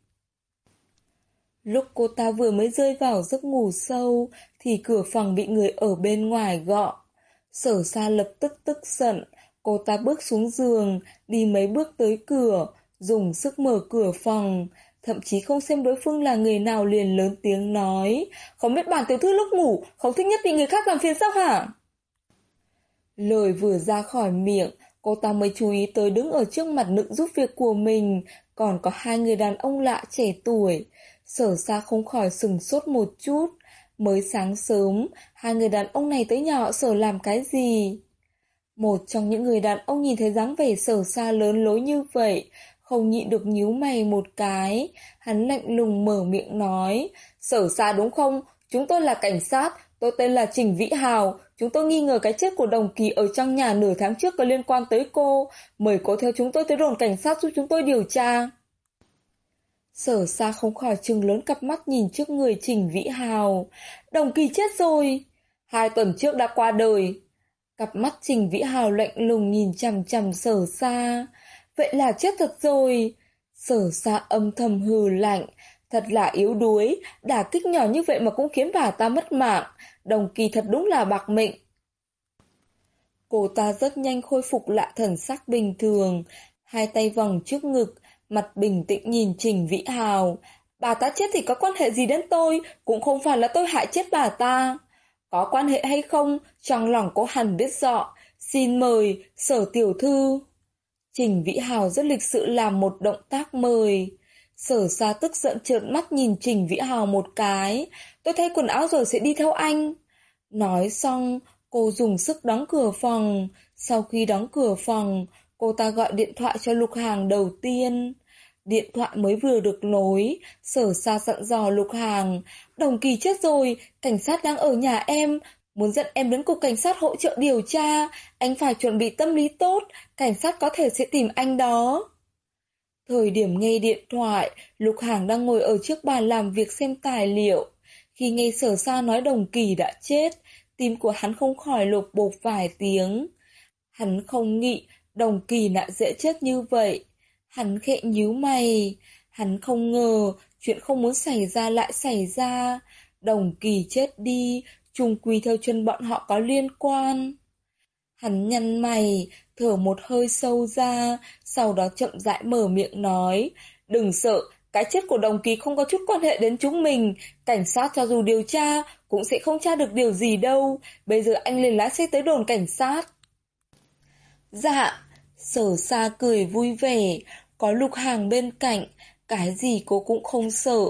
Lúc cô ta vừa mới rơi vào giấc ngủ sâu, thì cửa phòng bị người ở bên ngoài gõ. Sở xa lập tức tức giận, cô ta bước xuống giường, đi mấy bước tới cửa, dùng sức mở cửa phòng, thậm chí không xem đối phương là người nào liền lớn tiếng nói, không biết bản tiểu thư lúc ngủ, không thích nhất bị người khác làm phiền sao hả? Lời vừa ra khỏi miệng, cô ta mới chú ý tới đứng ở trước mặt nữ giúp việc của mình, còn có hai người đàn ông lạ trẻ tuổi. Sở xa không khỏi sừng sốt một chút. Mới sáng sớm, hai người đàn ông này tới nhà họ sở làm cái gì? Một trong những người đàn ông nhìn thấy dáng vẻ sở xa lớn lối như vậy, không nhịn được nhíu mày một cái. Hắn lạnh lùng mở miệng nói, sở xa đúng không? Chúng tôi là cảnh sát, tôi tên là Trình Vĩ Hào. Chúng tôi nghi ngờ cái chết của Đồng Kỳ ở trong nhà nửa tháng trước có liên quan tới cô. Mời cô theo chúng tôi tới đồn cảnh sát giúp chúng tôi điều tra. Sở xa không khỏi trừng lớn cặp mắt nhìn trước người Trình Vĩ Hào. Đồng kỳ chết rồi. Hai tuần trước đã qua đời. Cặp mắt Trình Vĩ Hào lạnh lùng nhìn chằm chằm sở xa. Vậy là chết thật rồi. Sở xa âm thầm hừ lạnh. Thật là yếu đuối, đả kích nhỏ như vậy mà cũng khiến bà ta mất mạng. Đồng kỳ thật đúng là bạc mệnh. Cô ta rất nhanh khôi phục lại thần sắc bình thường, hai tay vòng trước ngực, Mặt bình tĩnh nhìn Trình Vĩ Hào. Bà ta chết thì có quan hệ gì đến tôi, cũng không phải là tôi hại chết bà ta. Có quan hệ hay không, trong lòng có hẳn biết rõ. Xin mời, sở tiểu thư. Trình Vĩ Hào rất lịch sự làm một động tác mời. Sở xa tức giận trợn mắt nhìn Trình Vĩ Hào một cái. Tôi thay quần áo rồi sẽ đi theo anh. Nói xong, cô dùng sức đóng cửa phòng. Sau khi đóng cửa phòng, cô ta gọi điện thoại cho lục hàng đầu tiên. Điện thoại mới vừa được nối, sở xa dặn dò lục hàng. Đồng kỳ chết rồi, cảnh sát đang ở nhà em, muốn dẫn em đến cục cảnh sát hỗ trợ điều tra. Anh phải chuẩn bị tâm lý tốt, cảnh sát có thể sẽ tìm anh đó. Thời điểm nghe điện thoại, Lục Hàng đang ngồi ở trước bàn làm việc xem tài liệu. Khi nghe sở xa nói đồng kỳ đã chết, tim của hắn không khỏi lột bột vài tiếng. Hắn không nghĩ đồng kỳ lại dễ chết như vậy. Hắn khẽ nhíu mày. Hắn không ngờ chuyện không muốn xảy ra lại xảy ra. Đồng kỳ chết đi, trùng quy theo chân bọn họ có liên quan. Hắn nhăn mày, thở một hơi sâu ra, sau đó chậm rãi mở miệng nói, đừng sợ, cái chết của đồng kỳ không có chút quan hệ đến chúng mình, cảnh sát cho dù điều tra cũng sẽ không tra được điều gì đâu, bây giờ anh lên lái xe tới đồn cảnh sát. Dạ, sở xa cười vui vẻ, có lục hàng bên cạnh, cái gì cô cũng không sợ.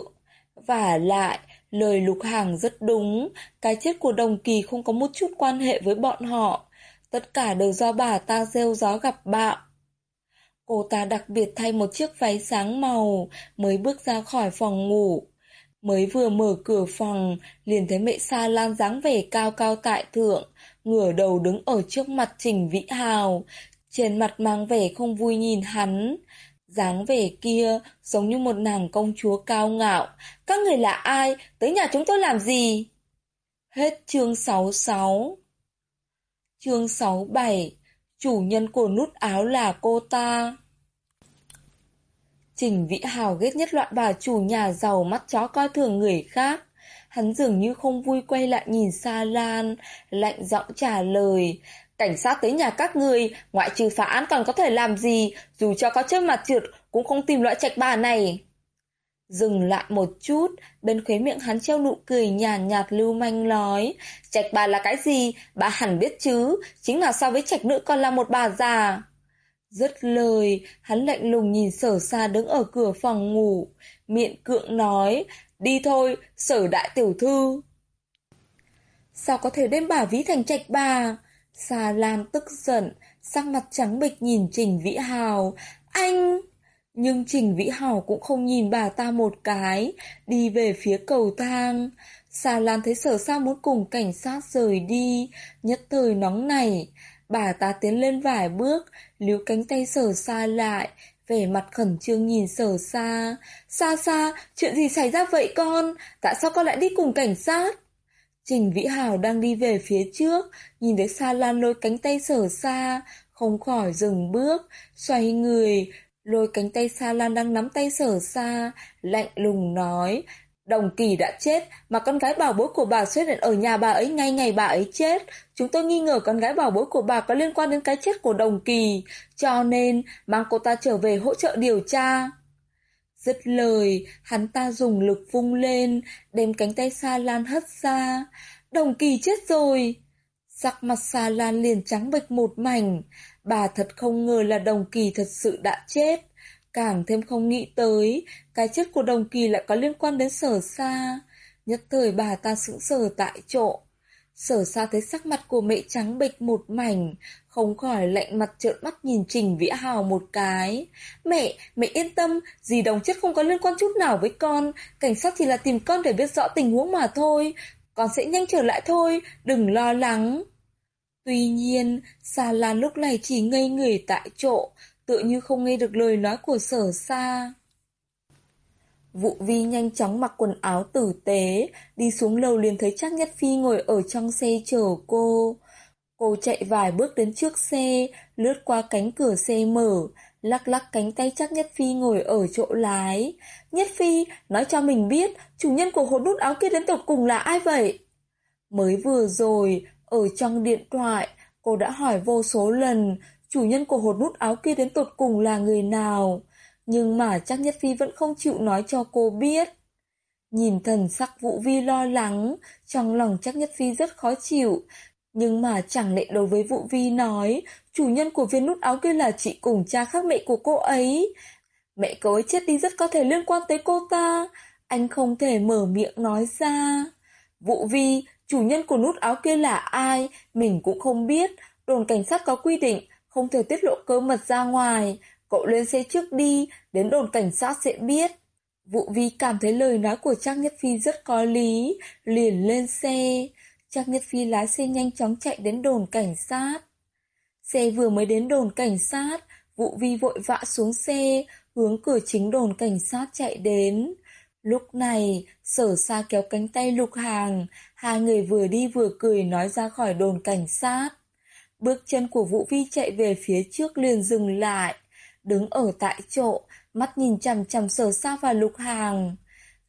Và lại, lời lục hàng rất đúng, cái chết của đồng kỳ không có một chút quan hệ với bọn họ, tất cả đều do bà ta gieo gió gặp bạo. Cô ta đặc biệt thay một chiếc váy sáng màu, mới bước ra khỏi phòng ngủ. Mới vừa mở cửa phòng, liền thấy mẹ Sa Lan dáng vẻ cao cao tại thượng, ngửa đầu đứng ở trước mặt Trình Vĩ Hào, trên mặt mang vẻ không vui nhìn hắn. dáng vẻ kia giống như một nàng công chúa cao ngạo. Các người là ai? Tới nhà chúng tôi làm gì? Hết chương 66 Chương 67 Chủ nhân của nút áo là cô ta Trình Vĩ Hào ghét nhất loại bà chủ nhà giàu mắt chó coi thường người khác. Hắn dường như không vui quay lại nhìn Sa Lan, lạnh giọng trả lời. Cảnh sát tới nhà các người, ngoại trừ phá án còn có thể làm gì, dù cho có chết mặt trượt cũng không tìm loại trạch bà này. Dừng lại một chút, bên khóe miệng hắn treo nụ cười nhàn nhạt, nhạt lưu manh nói, trạch bà là cái gì, bà hẳn biết chứ, chính là so với trạch nữ còn là một bà già. Rất lời, hắn lạnh lùng nhìn sở xa đứng ở cửa phòng ngủ, miệng cưỡng nói, đi thôi, sở đại tiểu thư. Sao có thể đem bà ví thành trạch bà? Xà Lam tức giận, sắc mặt trắng bệch nhìn Trình Vĩ Hào. Anh... Nhưng Trình Vĩ hảo cũng không nhìn bà ta một cái, đi về phía cầu thang. Xà Lan thấy sở sao muốn cùng cảnh sát rời đi, nhất thời nóng này. Bà ta tiến lên vài bước, liếu cánh tay sở xa lại, vẻ mặt khẩn trương nhìn sở xa. Xa xa, chuyện gì xảy ra vậy con? Tại sao con lại đi cùng cảnh sát? Trình Vĩ hảo đang đi về phía trước, nhìn thấy Sa Lan lôi cánh tay sở xa, không khỏi dừng bước, xoay người, lôi cánh tay Sa Lan đang nắm tay sở xa, lạnh lùng nói, Đồng kỳ đã chết, mà con gái bảo bối của bà xuất hiện ở nhà bà ấy ngay ngày bà ấy chết. Chúng tôi nghi ngờ con gái bảo bối của bà có liên quan đến cái chết của đồng kỳ, cho nên mang cô ta trở về hỗ trợ điều tra. Dứt lời, hắn ta dùng lực vung lên, đem cánh tay Sa Lan hất ra. Đồng kỳ chết rồi! Sắc mặt Sa Lan liền trắng bệch một mảnh. Bà thật không ngờ là đồng kỳ thật sự đã chết. Càng thêm không nghĩ tới, cái chết của đồng kỳ lại có liên quan đến sở xa. Nhất thời bà ta sững sờ tại chỗ. Sở xa thấy sắc mặt của mẹ trắng bệch một mảnh, không khỏi lạnh mặt trợn mắt nhìn Trình Vĩ Hào một cái. Mẹ, mẹ yên tâm, gì đồng chết không có liên quan chút nào với con, cảnh sát chỉ là tìm con để biết rõ tình huống mà thôi. Con sẽ nhanh trở lại thôi, đừng lo lắng. Tuy nhiên, Sa Lan lúc này chỉ ngây người tại chỗ, tự như không nghe được lời nói của sở xa. Vụ vi nhanh chóng mặc quần áo tử tế, đi xuống lầu liền thấy chắc Nhất Phi ngồi ở trong xe chờ cô. Cô chạy vài bước đến trước xe, lướt qua cánh cửa xe mở, lắc lắc cánh tay chắc Nhất Phi ngồi ở chỗ lái. Nhất Phi, nói cho mình biết, chủ nhân của hồn nút áo kia đến tột cùng là ai vậy? Mới vừa rồi, ở trong điện thoại, cô đã hỏi vô số lần, chủ nhân của hột nút áo kia đến tột cùng là người nào. Nhưng mà chắc Nhất Phi vẫn không chịu nói cho cô biết. Nhìn thần sắc Vũ Vi lo lắng, trong lòng chắc Nhất Phi rất khó chịu. Nhưng mà chẳng lẽ đối với Vũ Vi nói, chủ nhân của viên nút áo kia là chị cùng cha khác mẹ của cô ấy. Mẹ cô ấy chết đi rất có thể liên quan tới cô ta. Anh không thể mở miệng nói ra. Vũ Vi, chủ nhân của nút áo kia là ai, mình cũng không biết. Đồn cảnh sát có quy định, không thể tiết lộ cơ mật ra ngoài. Cậu lên xe trước đi, đến đồn cảnh sát sẽ biết. Vụ vi cảm thấy lời nói của Trang Nhất Phi rất có lý, liền lên xe. Trang Nhất Phi lái xe nhanh chóng chạy đến đồn cảnh sát. Xe vừa mới đến đồn cảnh sát, vụ vi vội vã xuống xe, hướng cửa chính đồn cảnh sát chạy đến. Lúc này, sở xa kéo cánh tay lục hàng, hai người vừa đi vừa cười nói ra khỏi đồn cảnh sát. Bước chân của Vũ Vi chạy về phía trước liền dừng lại. đứng ở tại chỗ, mắt nhìn chằm chằm sở xa và lục hàng.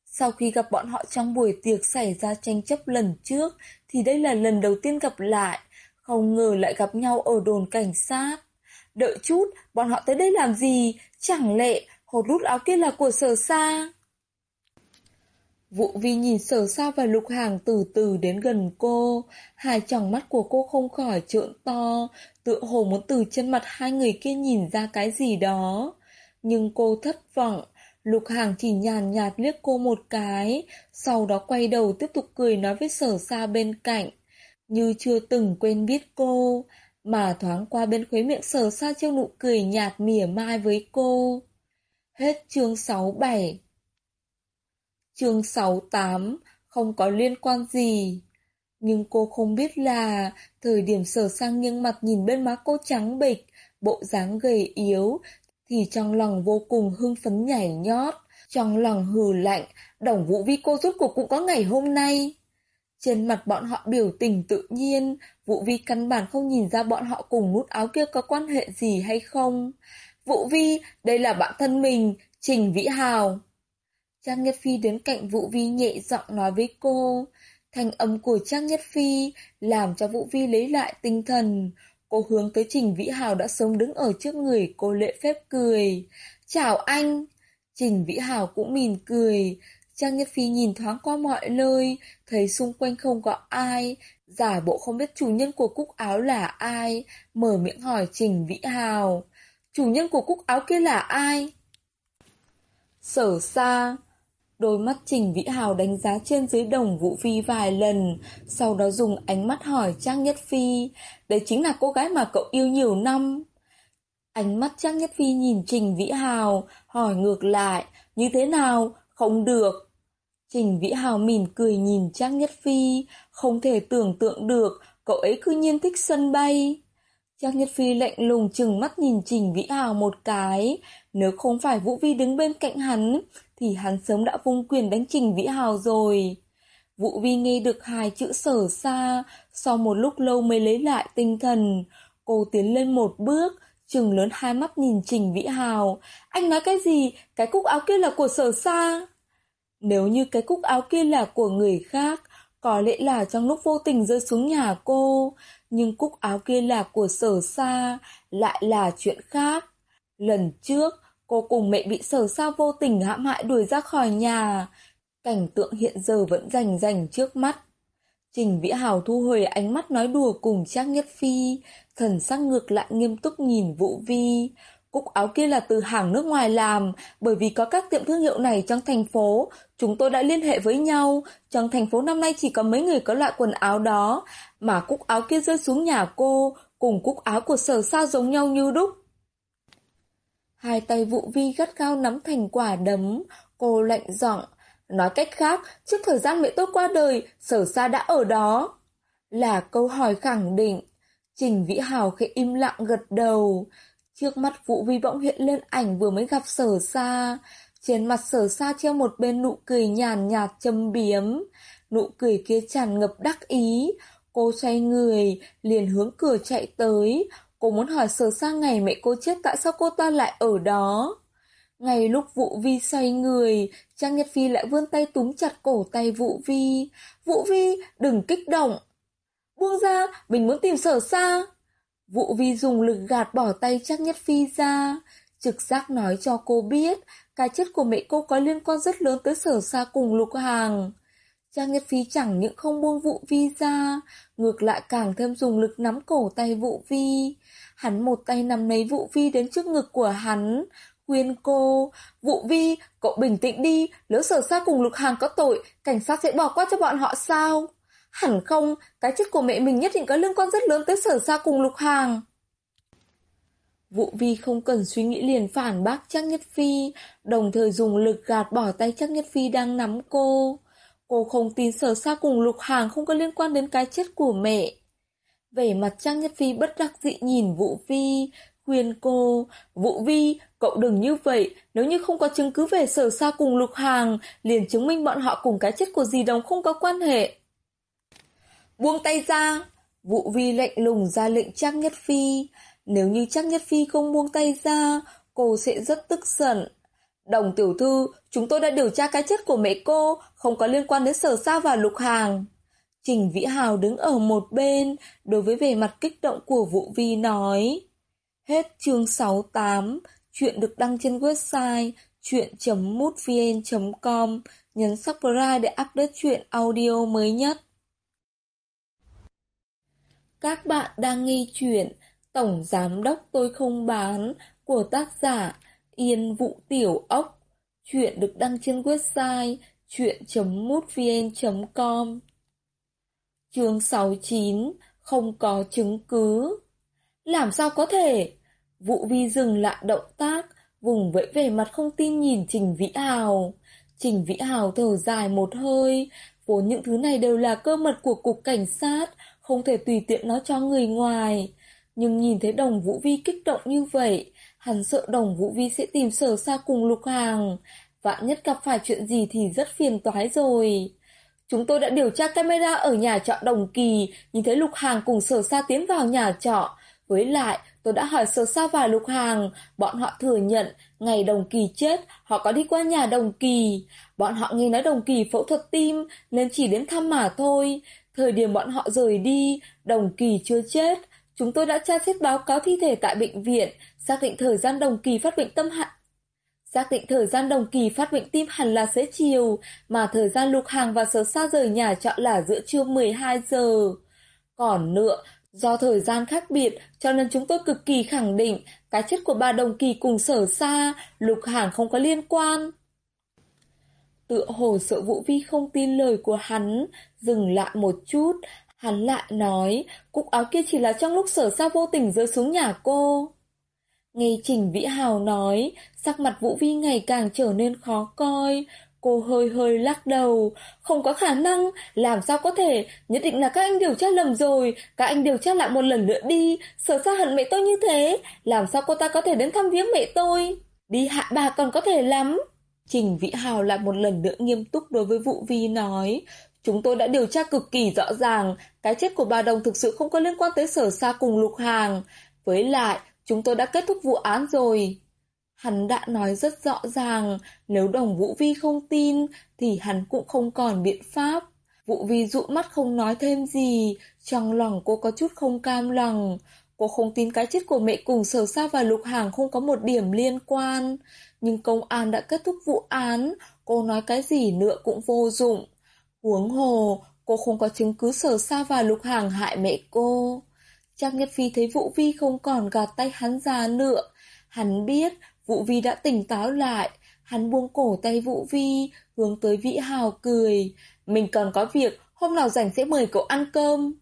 Sau khi gặp bọn họ trong buổi tiệc xảy ra tranh chấp lần trước, thì đây là lần đầu tiên gặp lại, không ngờ lại gặp nhau ở đồn cảnh sát. Đợi chút, bọn họ tới đây làm gì? Chẳng lẽ hột rút áo kia là của sở xa? Vụ vi nhìn sở sao và lục hàng từ từ đến gần cô, hai tròng mắt của cô không khỏi trợn to, tựa hồ muốn từ chân mặt hai người kia nhìn ra cái gì đó. Nhưng cô thất vọng, lục hàng chỉ nhàn nhạt liếc cô một cái, sau đó quay đầu tiếp tục cười nói với sở xa bên cạnh, như chưa từng quên biết cô, mà thoáng qua bên khuế miệng sở xa trêu nụ cười nhạt mỉa mai với cô. Hết chương 67 Chương 68 không có liên quan gì. Nhưng cô không biết là thời điểm sở sang nghiêng mặt nhìn bên má cô trắng bịch, bộ dáng gầy yếu, thì trong lòng vô cùng hưng phấn nhảy nhót, trong lòng hừ lạnh, đồng vũ vi cô rốt cuộc cũng có ngày hôm nay. Trên mặt bọn họ biểu tình tự nhiên, Vũ Vi căn bản không nhìn ra bọn họ cùng nút áo kia có quan hệ gì hay không. Vũ Vi, đây là bạn thân mình, Trình Vĩ Hào. Trang Nhất Phi đến cạnh Vũ Vi nhẹ giọng nói với cô. Thanh âm của Trang Nhất Phi làm cho Vũ Vi lấy lại tinh thần. Cô hướng tới Trình Vĩ Hào đã sống đứng ở trước người cô lệ phép cười. Chào anh! Trình Vĩ Hào cũng mỉm cười. Trang Nhất Phi nhìn thoáng qua mọi nơi, thấy xung quanh không có ai, giả bộ không biết chủ nhân của cúc áo là ai, mở miệng hỏi Trình Vĩ Hào. Chủ nhân của cúc áo kia là ai? Sở xa, Đôi mắt Trình Vĩ Hào đánh giá trên dưới đồng Vũ Phi vài lần, sau đó dùng ánh mắt hỏi Trang Nhất Phi, đấy chính là cô gái mà cậu yêu nhiều năm. Ánh mắt Trang Nhất Phi nhìn Trình Vĩ Hào, hỏi ngược lại, như thế nào, không được. Trình Vĩ Hào mỉm cười nhìn Trang Nhất Phi, không thể tưởng tượng được, cậu ấy cư nhiên thích sân bay. Trang Nhất Phi lạnh lùng chừng mắt nhìn Trình Vĩ Hào một cái, nếu không phải Vũ Vi đứng bên cạnh hắn, thì hắn sớm đã vung quyền đánh Trình Vĩ Hào rồi. Vũ Vi nghe được hai chữ sở xa, sau một lúc lâu mới lấy lại tinh thần. Cô tiến lên một bước, trừng lớn hai mắt nhìn Trình Vĩ Hào. Anh nói cái gì? Cái cúc áo kia là của sở xa. Nếu như cái cúc áo kia là của người khác, có lẽ là trong lúc vô tình rơi xuống nhà cô, nhưng cúc áo kia là của sở xa, lại là chuyện khác. Lần trước, Cô cùng mẹ bị sở sao vô tình hãm hại đuổi ra khỏi nhà. Cảnh tượng hiện giờ vẫn rành rành trước mắt. Trình Vĩ Hào thu hồi ánh mắt nói đùa cùng Trác Nhất Phi, thần sắc ngược lại nghiêm túc nhìn Vũ Vi. Cúc áo kia là từ hàng nước ngoài làm, bởi vì có các tiệm thương hiệu này trong thành phố. Chúng tôi đã liên hệ với nhau, trong thành phố năm nay chỉ có mấy người có loại quần áo đó, mà cúc áo kia rơi xuống nhà cô, cùng cúc áo của sở sao giống nhau như đúc. Hai tay vụ vi gắt gao nắm thành quả đấm, cô lạnh giọng. Nói cách khác, trước thời gian mẹ tôi qua đời, sở xa đã ở đó. Là câu hỏi khẳng định. Trình Vĩ Hào khẽ im lặng gật đầu. Trước mắt Vũ Vi bỗng hiện lên ảnh vừa mới gặp sở xa. Trên mặt sở xa treo một bên nụ cười nhàn nhạt châm biếm. Nụ cười kia tràn ngập đắc ý. Cô xoay người, liền hướng cửa chạy tới, Cô muốn hỏi sở sang ngày mẹ cô chết tại sao cô ta lại ở đó. Ngày lúc Vũ Vi xoay người, Trang Nhật Phi lại vươn tay túm chặt cổ tay Vũ Vi. Vũ Vi, đừng kích động. Buông ra, mình muốn tìm sở xa. Vũ Vi dùng lực gạt bỏ tay Trang Nhất Phi ra. Trực giác nói cho cô biết, cái chết của mẹ cô có liên quan rất lớn tới sở xa cùng lục hàng. Trang Nhất Phi chẳng những không buông Vũ Vi ra, ngược lại càng thêm dùng lực nắm cổ tay Vũ Vi. Hắn một tay nắm lấy Vũ Vi đến trước ngực của hắn, khuyên cô, Vũ Vi, cậu bình tĩnh đi, nếu sở xa cùng lục hàng có tội, cảnh sát sẽ bỏ qua cho bọn họ sao? Hẳn không, cái chết của mẹ mình nhất định có liên quan rất lớn tới sở xa cùng lục hàng. Vũ Vi không cần suy nghĩ liền phản bác Trác Nhất Phi, đồng thời dùng lực gạt bỏ tay Trác Nhất Phi đang nắm cô. Cô không tin sở xa cùng lục hàng không có liên quan đến cái chết của mẹ. Vẻ mặt Trang Nhất Phi bất đắc dĩ nhìn Vũ Vi, khuyên cô, Vũ Vi, cậu đừng như vậy, nếu như không có chứng cứ về sở xa cùng lục hàng, liền chứng minh bọn họ cùng cái chết của dì đồng không có quan hệ. Buông tay ra, Vũ Vi lệnh lùng ra lệnh Trang Nhất Phi, nếu như Trang Nhất Phi không buông tay ra, cô sẽ rất tức giận. Đồng tiểu thư, chúng tôi đã điều tra cái chết của mẹ cô, không có liên quan đến sở sa và lục hàng. Trình Vĩ Hào đứng ở một bên, đối với vẻ mặt kích động của Vũ Vi nói. Hết chương 68, chuyện được đăng trên website chuyện.mútvn.com, nhấn subscribe để update chuyện audio mới nhất. Các bạn đang nghe chuyện Tổng Giám Đốc Tôi Không Bán của tác giả Yên Vũ Tiểu Ốc. Chuyện được đăng trên website chuyện.mútvn.com Chương 69 Không có chứng cứ Làm sao có thể? Vũ Vi dừng lại động tác, vùng vẫy về mặt không tin nhìn Trình Vĩ Hào. Trình Vĩ Hào thở dài một hơi, vốn những thứ này đều là cơ mật của cục cảnh sát, không thể tùy tiện nói cho người ngoài. Nhưng nhìn thấy đồng Vũ Vi kích động như vậy, hắn sợ đồng Vũ Vi sẽ tìm sở xa cùng lục hàng. Vạn nhất gặp phải chuyện gì thì rất phiền toái rồi. Chúng tôi đã điều tra camera ở nhà trọ Đồng Kỳ, nhìn thấy Lục Hàng cùng Sở Sa tiến vào nhà trọ. Với lại, tôi đã hỏi Sở Sa và Lục Hàng, bọn họ thừa nhận, ngày Đồng Kỳ chết, họ có đi qua nhà Đồng Kỳ. Bọn họ nghe nói Đồng Kỳ phẫu thuật tim, nên chỉ đến thăm mà thôi. Thời điểm bọn họ rời đi, Đồng Kỳ chưa chết. Chúng tôi đã tra xét báo cáo thi thể tại bệnh viện, xác định thời gian Đồng Kỳ phát bệnh tâm hạn Xác định thời gian đồng kỳ phát bệnh tim hẳn là xế chiều, mà thời gian lục hàng và sở xa rời nhà chọn là giữa trưa 12 giờ. Còn nữa, do thời gian khác biệt cho nên chúng tôi cực kỳ khẳng định cái chết của bà đồng kỳ cùng sở xa, lục hàng không có liên quan. Tựa hồ sợ Vũ Vi không tin lời của hắn, dừng lại một chút, hắn lại nói, cúc áo kia chỉ là trong lúc sở xa vô tình rơi xuống nhà cô. Nghe Trình Vĩ Hào nói, sắc mặt Vũ Vi ngày càng trở nên khó coi. Cô hơi hơi lắc đầu, không có khả năng, làm sao có thể, nhất định là các anh điều tra lầm rồi, các anh điều tra lại một lần nữa đi, sở xa hận mẹ tôi như thế, làm sao cô ta có thể đến thăm viếng mẹ tôi, đi hạ bà còn có thể lắm. Trình Vĩ Hào lại một lần nữa nghiêm túc đối với Vũ Vi nói, chúng tôi đã điều tra cực kỳ rõ ràng, cái chết của bà Đồng thực sự không có liên quan tới sở xa cùng lục hàng, với lại, Chúng tôi đã kết thúc vụ án rồi. Hắn đã nói rất rõ ràng, nếu đồng Vũ Vi không tin, thì hắn cũng không còn biện pháp. Vũ Vi dụ mắt không nói thêm gì, trong lòng cô có chút không cam lòng. Cô không tin cái chết của mẹ cùng sở sa và lục hàng không có một điểm liên quan. Nhưng công an đã kết thúc vụ án, cô nói cái gì nữa cũng vô dụng. Huống hồ, cô không có chứng cứ sở sa và lục hàng hại mẹ cô. Trang Nhất Phi thấy Vũ Vi không còn gạt tay hắn ra nữa. Hắn biết Vũ Vi đã tỉnh táo lại. Hắn buông cổ tay Vũ Vi, hướng tới Vĩ Hào cười. Mình còn có việc, hôm nào rảnh sẽ mời cậu ăn cơm.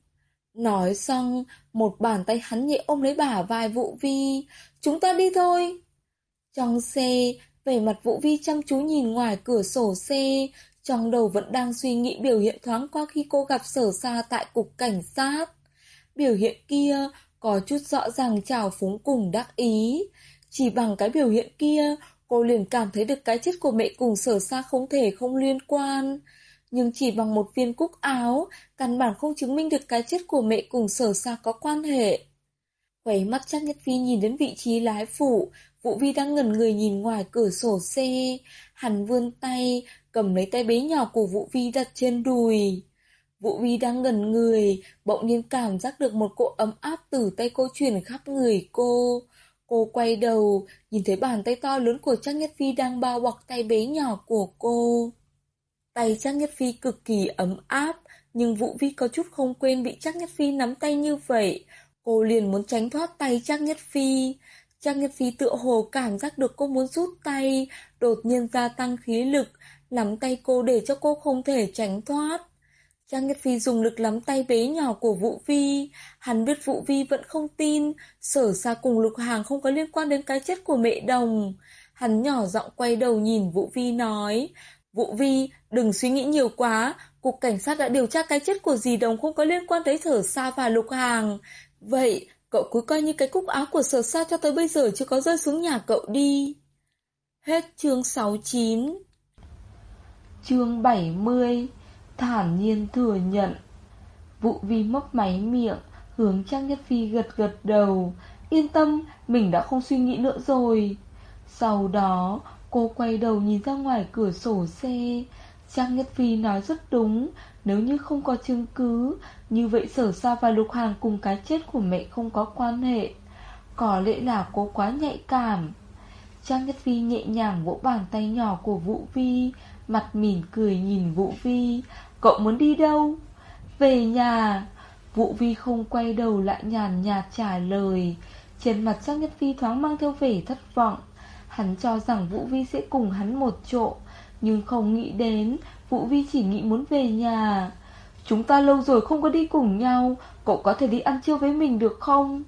Nói xong, một bàn tay hắn nhẹ ôm lấy bả vai Vũ Vi. Chúng ta đi thôi. Trong xe, vẻ mặt Vũ Vi chăm chú nhìn ngoài cửa sổ xe, trong đầu vẫn đang suy nghĩ biểu hiện thoáng qua khi cô gặp sở xa tại cục cảnh sát. Biểu hiện kia có chút rõ ràng trào phúng cùng đắc ý. Chỉ bằng cái biểu hiện kia, cô liền cảm thấy được cái chết của mẹ cùng sở xa không thể không liên quan. Nhưng chỉ bằng một viên cúc áo, căn bản không chứng minh được cái chết của mẹ cùng sở xa có quan hệ. Quấy mắt chắc nhất vi nhìn đến vị trí lái phụ, Vũ Vi đang ngẩn người nhìn ngoài cửa sổ xe. Hắn vươn tay, cầm lấy tay bé nhỏ của Vũ Vi đặt trên đùi. Vũ Vi đang ngẩn người, bỗng nhiên cảm giác được một cỗ ấm áp từ tay cô truyền khắp người cô. Cô quay đầu, nhìn thấy bàn tay to lớn của Trang Nhất Phi đang bao bọc tay bé nhỏ của cô. Tay Trang Nhất Phi cực kỳ ấm áp, nhưng Vũ Vi có chút không quên bị Trang Nhất Phi nắm tay như vậy. Cô liền muốn tránh thoát tay Trang Nhất Phi. Trang Nhất Phi tựa hồ cảm giác được cô muốn rút tay, đột nhiên gia tăng khí lực, nắm tay cô để cho cô không thể tránh thoát. Giang Nhất Phi dùng lực lắm tay bé nhỏ của Vũ Vi. Hắn biết Vũ Vi vẫn không tin, sở xa cùng lục hàng không có liên quan đến cái chết của mẹ đồng. Hắn nhỏ giọng quay đầu nhìn Vũ Vi nói, Vũ Vi, đừng suy nghĩ nhiều quá, Cục Cảnh sát đã điều tra cái chết của dì đồng không có liên quan tới sở xa và lục hàng. Vậy, cậu cứ coi như cái cúc áo của sở xa cho tới bây giờ chưa có rơi xuống nhà cậu đi. Hết chương 69 Chương 70 thản nhiên thừa nhận. Vụ vi mấp máy miệng, hướng Trang Nhất Phi gật gật đầu. Yên tâm, mình đã không suy nghĩ nữa rồi. Sau đó, cô quay đầu nhìn ra ngoài cửa sổ xe. Trang Nhất Phi nói rất đúng, nếu như không có chứng cứ, như vậy sở sa và Lục Hàng cùng cái chết của mẹ không có quan hệ. Có lẽ là cô quá nhạy cảm. Trang Nhất Phi nhẹ nhàng vỗ bàn tay nhỏ của Vũ Vi, mặt mỉm cười nhìn Vũ Vi. Cậu muốn đi đâu? Về nhà. Vũ Vi không quay đầu lại nhàn nhạt trả lời. Trên mặt Trang Nhất Phi thoáng mang theo vẻ thất vọng. Hắn cho rằng Vũ Vi sẽ cùng hắn một chỗ, nhưng không nghĩ đến Vũ Vi chỉ nghĩ muốn về nhà. Chúng ta lâu rồi không có đi cùng nhau, cậu có thể đi ăn trưa với mình được không?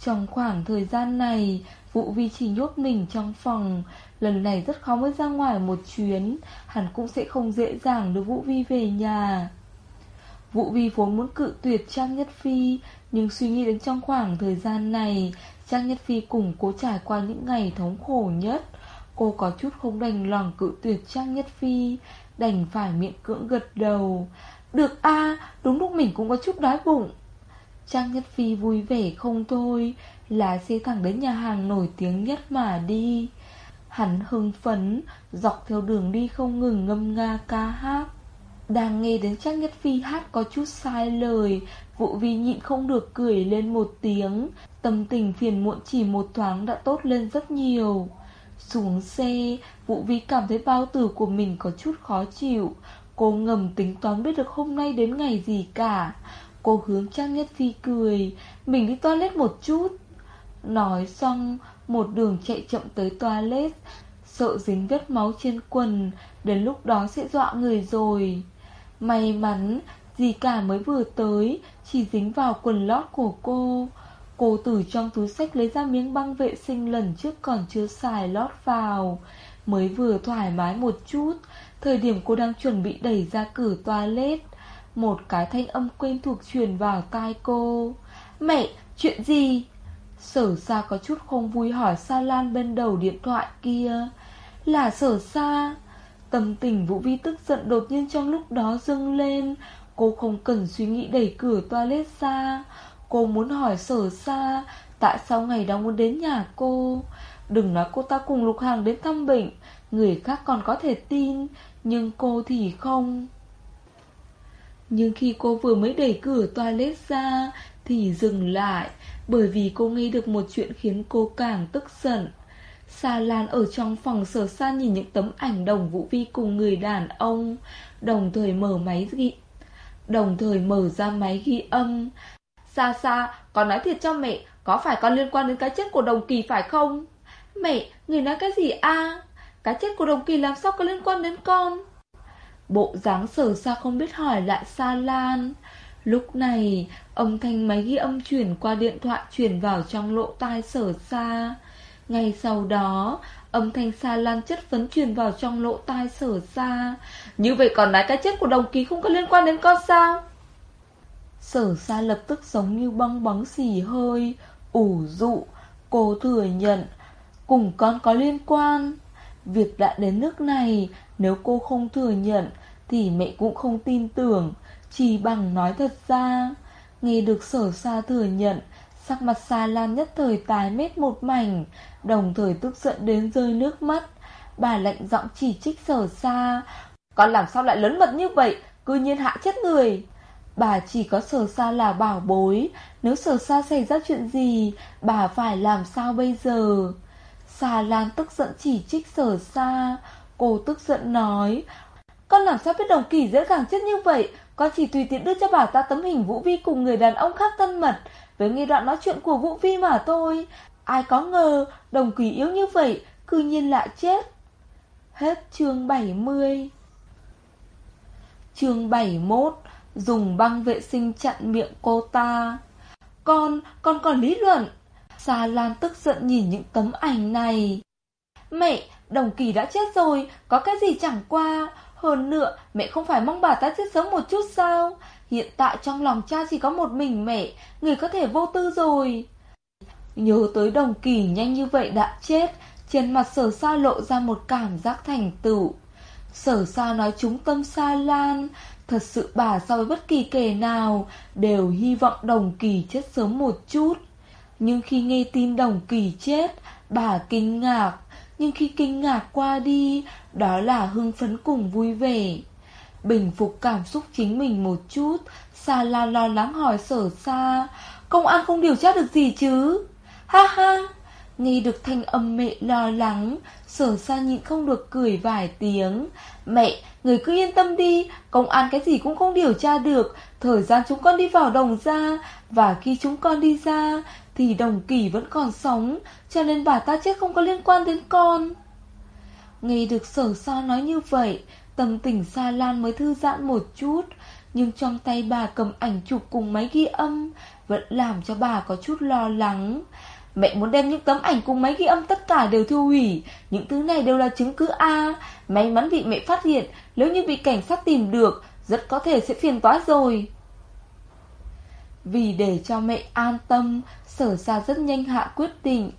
Trong khoảng thời gian này, Vũ Vi chỉ nhốt mình trong phòng, lần này rất khó mới ra ngoài một chuyến, hẳn cũng sẽ không dễ dàng đưa Vũ Vi về nhà. Vũ Vi vốn muốn cự tuyệt Trang Nhất Phi, nhưng suy nghĩ đến trong khoảng thời gian này, Trang Nhất Phi cùng cố trải qua những ngày thống khổ nhất. Cô có chút không đành lòng cự tuyệt Trang Nhất Phi, đành phải miệng cưỡng gật đầu. Được a đúng lúc mình cũng có chút đói bụng. Trang Nhất Phi vui vẻ không thôi, là xe thẳng đến nhà hàng nổi tiếng nhất mà đi. Hắn hưng phấn, dọc theo đường đi không ngừng ngâm nga ca hát. Đang nghe đến Trang Nhất Phi hát có chút sai lời, Vũ Vi nhịn không được cười lên một tiếng, tâm tình phiền muộn chỉ một thoáng đã tốt lên rất nhiều. Xuống xe, Vũ Vi cảm thấy bao tử của mình có chút khó chịu. Cô ngầm tính toán biết được hôm nay đến ngày gì cả. Cô hướng Trang Nhất Phi cười, mình đi toilet một chút. Nói xong, một đường chạy chậm tới toilet, sợ dính vết máu trên quần, đến lúc đó sẽ dọa người rồi. May mắn, gì cả mới vừa tới, chỉ dính vào quần lót của cô. Cô từ trong túi sách lấy ra miếng băng vệ sinh lần trước còn chưa xài lót vào. Mới vừa thoải mái một chút, thời điểm cô đang chuẩn bị đẩy ra cửa toilet. Một cái thanh âm quen thuộc truyền vào tai cô. Mẹ, chuyện gì? Sở xa có chút không vui hỏi Sa Lan bên đầu điện thoại kia. Là sở xa. Tâm tình Vũ Vi tức giận đột nhiên trong lúc đó dâng lên. Cô không cần suy nghĩ đẩy cửa toilet ra. Cô muốn hỏi sở xa Tại sao ngày đó muốn đến nhà cô Đừng nói cô ta cùng Lục Hàng đến thăm bệnh, Người khác còn có thể tin, Nhưng cô thì không Nhưng khi cô vừa mới đẩy cửa toilet ra Thì dừng lại bởi vì cô nghe được một chuyện khiến cô càng tức giận Sa Lan ở trong phòng sở xa nhìn những tấm ảnh đồng Vũ Vi cùng người đàn ông Đồng thời mở máy ghi Đồng thời mở ra máy ghi âm Xa xa, con nói thiệt cho mẹ, có phải con liên quan đến cái chết của đồng kỳ phải không? Mẹ, người nói cái gì a? Cái chết của đồng kỳ làm sao có liên quan đến con? Bộ dáng sở xa không biết hỏi lại Sa Lan. Lúc này, âm thanh máy ghi âm chuyển qua điện thoại chuyển vào trong lỗ tai sở xa. Ngay sau đó, âm thanh xa Lan chất vấn truyền vào trong lỗ tai sở xa. Như vậy còn nói cái chết của đồng ký không có liên quan đến con sao? Sở xa lập tức giống như băng bóng xì hơi, ủ dụ, cô thừa nhận, cùng con có liên quan. Việc đã đến nước này, nếu cô không thừa nhận, thì mẹ cũng không tin tưởng, chỉ bằng nói thật ra. Nghe được sở xa thừa nhận, sắc mặt xa lan nhất thời tái mét một mảnh, đồng thời tức giận đến rơi nước mắt. Bà lạnh giọng chỉ trích sở xa. Con làm sao lại lớn mật như vậy, cư nhiên hạ chết người. Bà chỉ có sở xa là bảo bối Nếu sở xa xảy ra chuyện gì Bà phải làm sao bây giờ Xà Lan tức giận chỉ trích sở xa Cô tức giận nói Con làm sao biết đồng kỳ dễ dàng chết như vậy con chỉ tùy tiện đưa cho bà ta tấm hình Vũ Vi Cùng người đàn ông khác thân mật Với nghe đoạn nói chuyện của Vũ Vi mà thôi Ai có ngờ đồng kỳ yếu như vậy Cư nhiên lại chết Hết chương 70 Chương 71 dùng băng vệ sinh chặn miệng cô ta. Con, con còn lý luận. Sa Lan tức giận nhìn những tấm ảnh này. Mẹ, đồng kỳ đã chết rồi, có cái gì chẳng qua. Hơn nữa, mẹ không phải mong bà ta chết sớm một chút sao? Hiện tại trong lòng cha chỉ có một mình mẹ, người có thể vô tư rồi. Nhớ tới đồng kỳ nhanh như vậy đã chết, trên mặt sở sa lộ ra một cảm giác thành tựu. Sở sa nói chúng tâm Sa Lan, Thật sự bà so với bất kỳ kẻ nào Đều hy vọng đồng kỳ chết sớm một chút Nhưng khi nghe tin đồng kỳ chết Bà kinh ngạc nhưng khi kinh ngạc qua đi, đó là hưng phấn cùng vui vẻ. Bình phục cảm xúc chính mình một chút, Sa La lo lắng hỏi sở xa, công an không điều tra được gì chứ? Ha ha! Nghe được thanh âm mẹ lo lắng, sở xa nhịn không được cười vài tiếng. Mẹ, người cứ yên tâm đi, công an cái gì cũng không điều tra được. Thời gian chúng con đi vào đồng ra, và khi chúng con đi ra, thì đồng kỳ vẫn còn sống, cho nên bà ta chết không có liên quan đến con. Nghe được sở xa nói như vậy, tâm tình xa lan mới thư giãn một chút, nhưng trong tay bà cầm ảnh chụp cùng máy ghi âm, vẫn làm cho bà có chút lo lắng. Mẹ muốn đem những tấm ảnh cùng máy ghi âm tất cả đều thiêu hủy. Những thứ này đều là chứng cứ A. May mắn bị mẹ phát hiện, Nếu như bị cảnh sát tìm được, Rất có thể sẽ phiền toái rồi. Vì để cho mẹ an tâm, Sở ra rất nhanh hạ quyết định.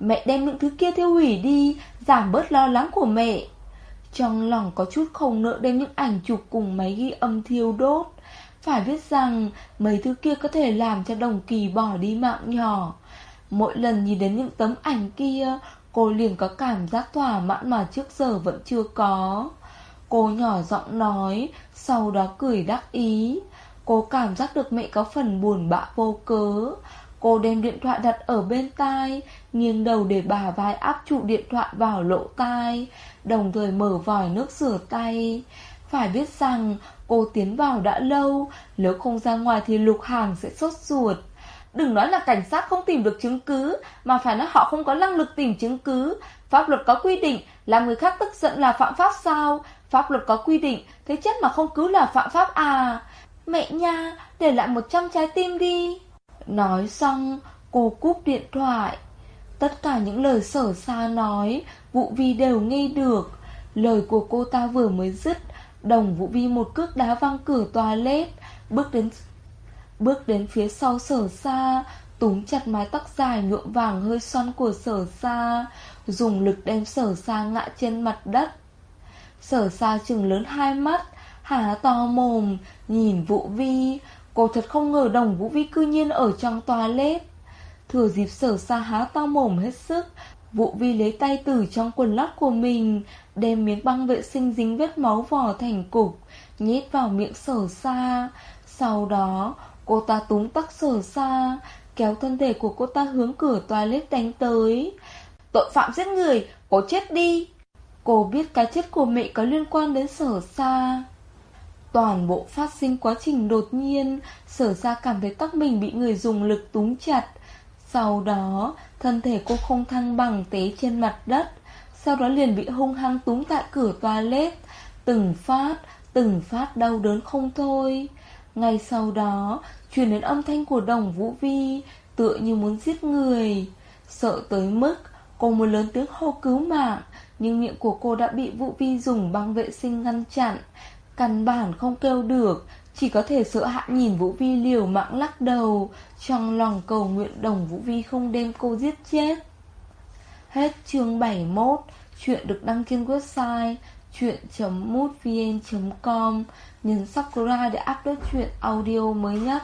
Mẹ đem những thứ kia thiêu hủy đi, Giảm bớt lo lắng của mẹ. Trong lòng có chút không nỡ đem những ảnh chụp cùng máy ghi âm thiêu đốt. Phải biết rằng, Mấy thứ kia có thể làm cho đồng kỳ bỏ đi mạng nhỏ. Mỗi lần nhìn đến những tấm ảnh kia, cô liền có cảm giác thỏa mãn mà trước giờ vẫn chưa có. Cô nhỏ giọng nói, sau đó cười đắc ý. Cô cảm giác được mẹ có phần buồn bã vô cớ. Cô đem điện thoại đặt ở bên tai, nghiêng đầu để bà vai áp trụ điện thoại vào lỗ tai, đồng thời mở vòi nước rửa tay. Phải biết rằng cô tiến vào đã lâu, nếu không ra ngoài thì Lục Hàng sẽ sốt ruột. Đừng nói là cảnh sát không tìm được chứng cứ, mà phải nói họ không có năng lực tìm chứng cứ. Pháp luật có quy định, làm người khác tức giận là phạm pháp sao? Pháp luật có quy định, thế chết mà không cứu là phạm pháp à? Mẹ nha, để lại 100 trái tim đi. Nói xong, cô cúp điện thoại. Tất cả những lời sở xa nói, Vũ Vi đều nghe được. Lời của cô ta vừa mới dứt, đồng Vũ Vi một cước đá văng cửa toilet, bước đến Bước đến phía sau sở xa, Túm chặt mái tóc dài nhuộm vàng hơi xoăn của sở xa, Dùng lực đem sở xa ngã trên mặt đất. Sở xa chừng lớn hai mắt, Há to mồm, Nhìn Vũ Vi. Cô thật không ngờ đồng Vũ Vi cư nhiên ở trong toilet. Thừa dịp sở xa há to mồm hết sức, Vũ Vi lấy tay từ trong quần lót của mình, Đem miếng băng vệ sinh dính vết máu vỏ thành cục, Nhét vào miệng sở xa. Sau đó Cô ta túng tắc sở xa Kéo thân thể của cô ta hướng cửa toilet đánh tới. Tội phạm giết người Cô chết đi. Cô biết cái chết của mẹ có liên quan đến sở xa Toàn bộ phát sinh quá trình đột nhiên Sở ra cảm thấy tóc mình bị người dùng lực túng chặt. Sau đó, Thân thể cô không thăng bằng té trên mặt đất, Sau đó liền bị hung hăng túng tại cửa toilet. Từng phát Từng phát đau đớn không thôi ngay sau đó, truyền đến âm thanh của đồng Vũ Vi, tựa như muốn giết người. Sợ tới mức, cô muốn lớn tiếng hô cứu mạng, nhưng miệng của cô đã bị Vũ Vi dùng băng vệ sinh ngăn chặn. Căn bản không kêu được, chỉ có thể sợ hãi nhìn Vũ Vi liều mạng lắc đầu, trong lòng cầu nguyện đồng Vũ Vi không đem cô giết chết. Hết chương 71, chuyện được đăng trên website chuyện.mútvn.com Nhấn subscribe để update chuyện audio mới nhất.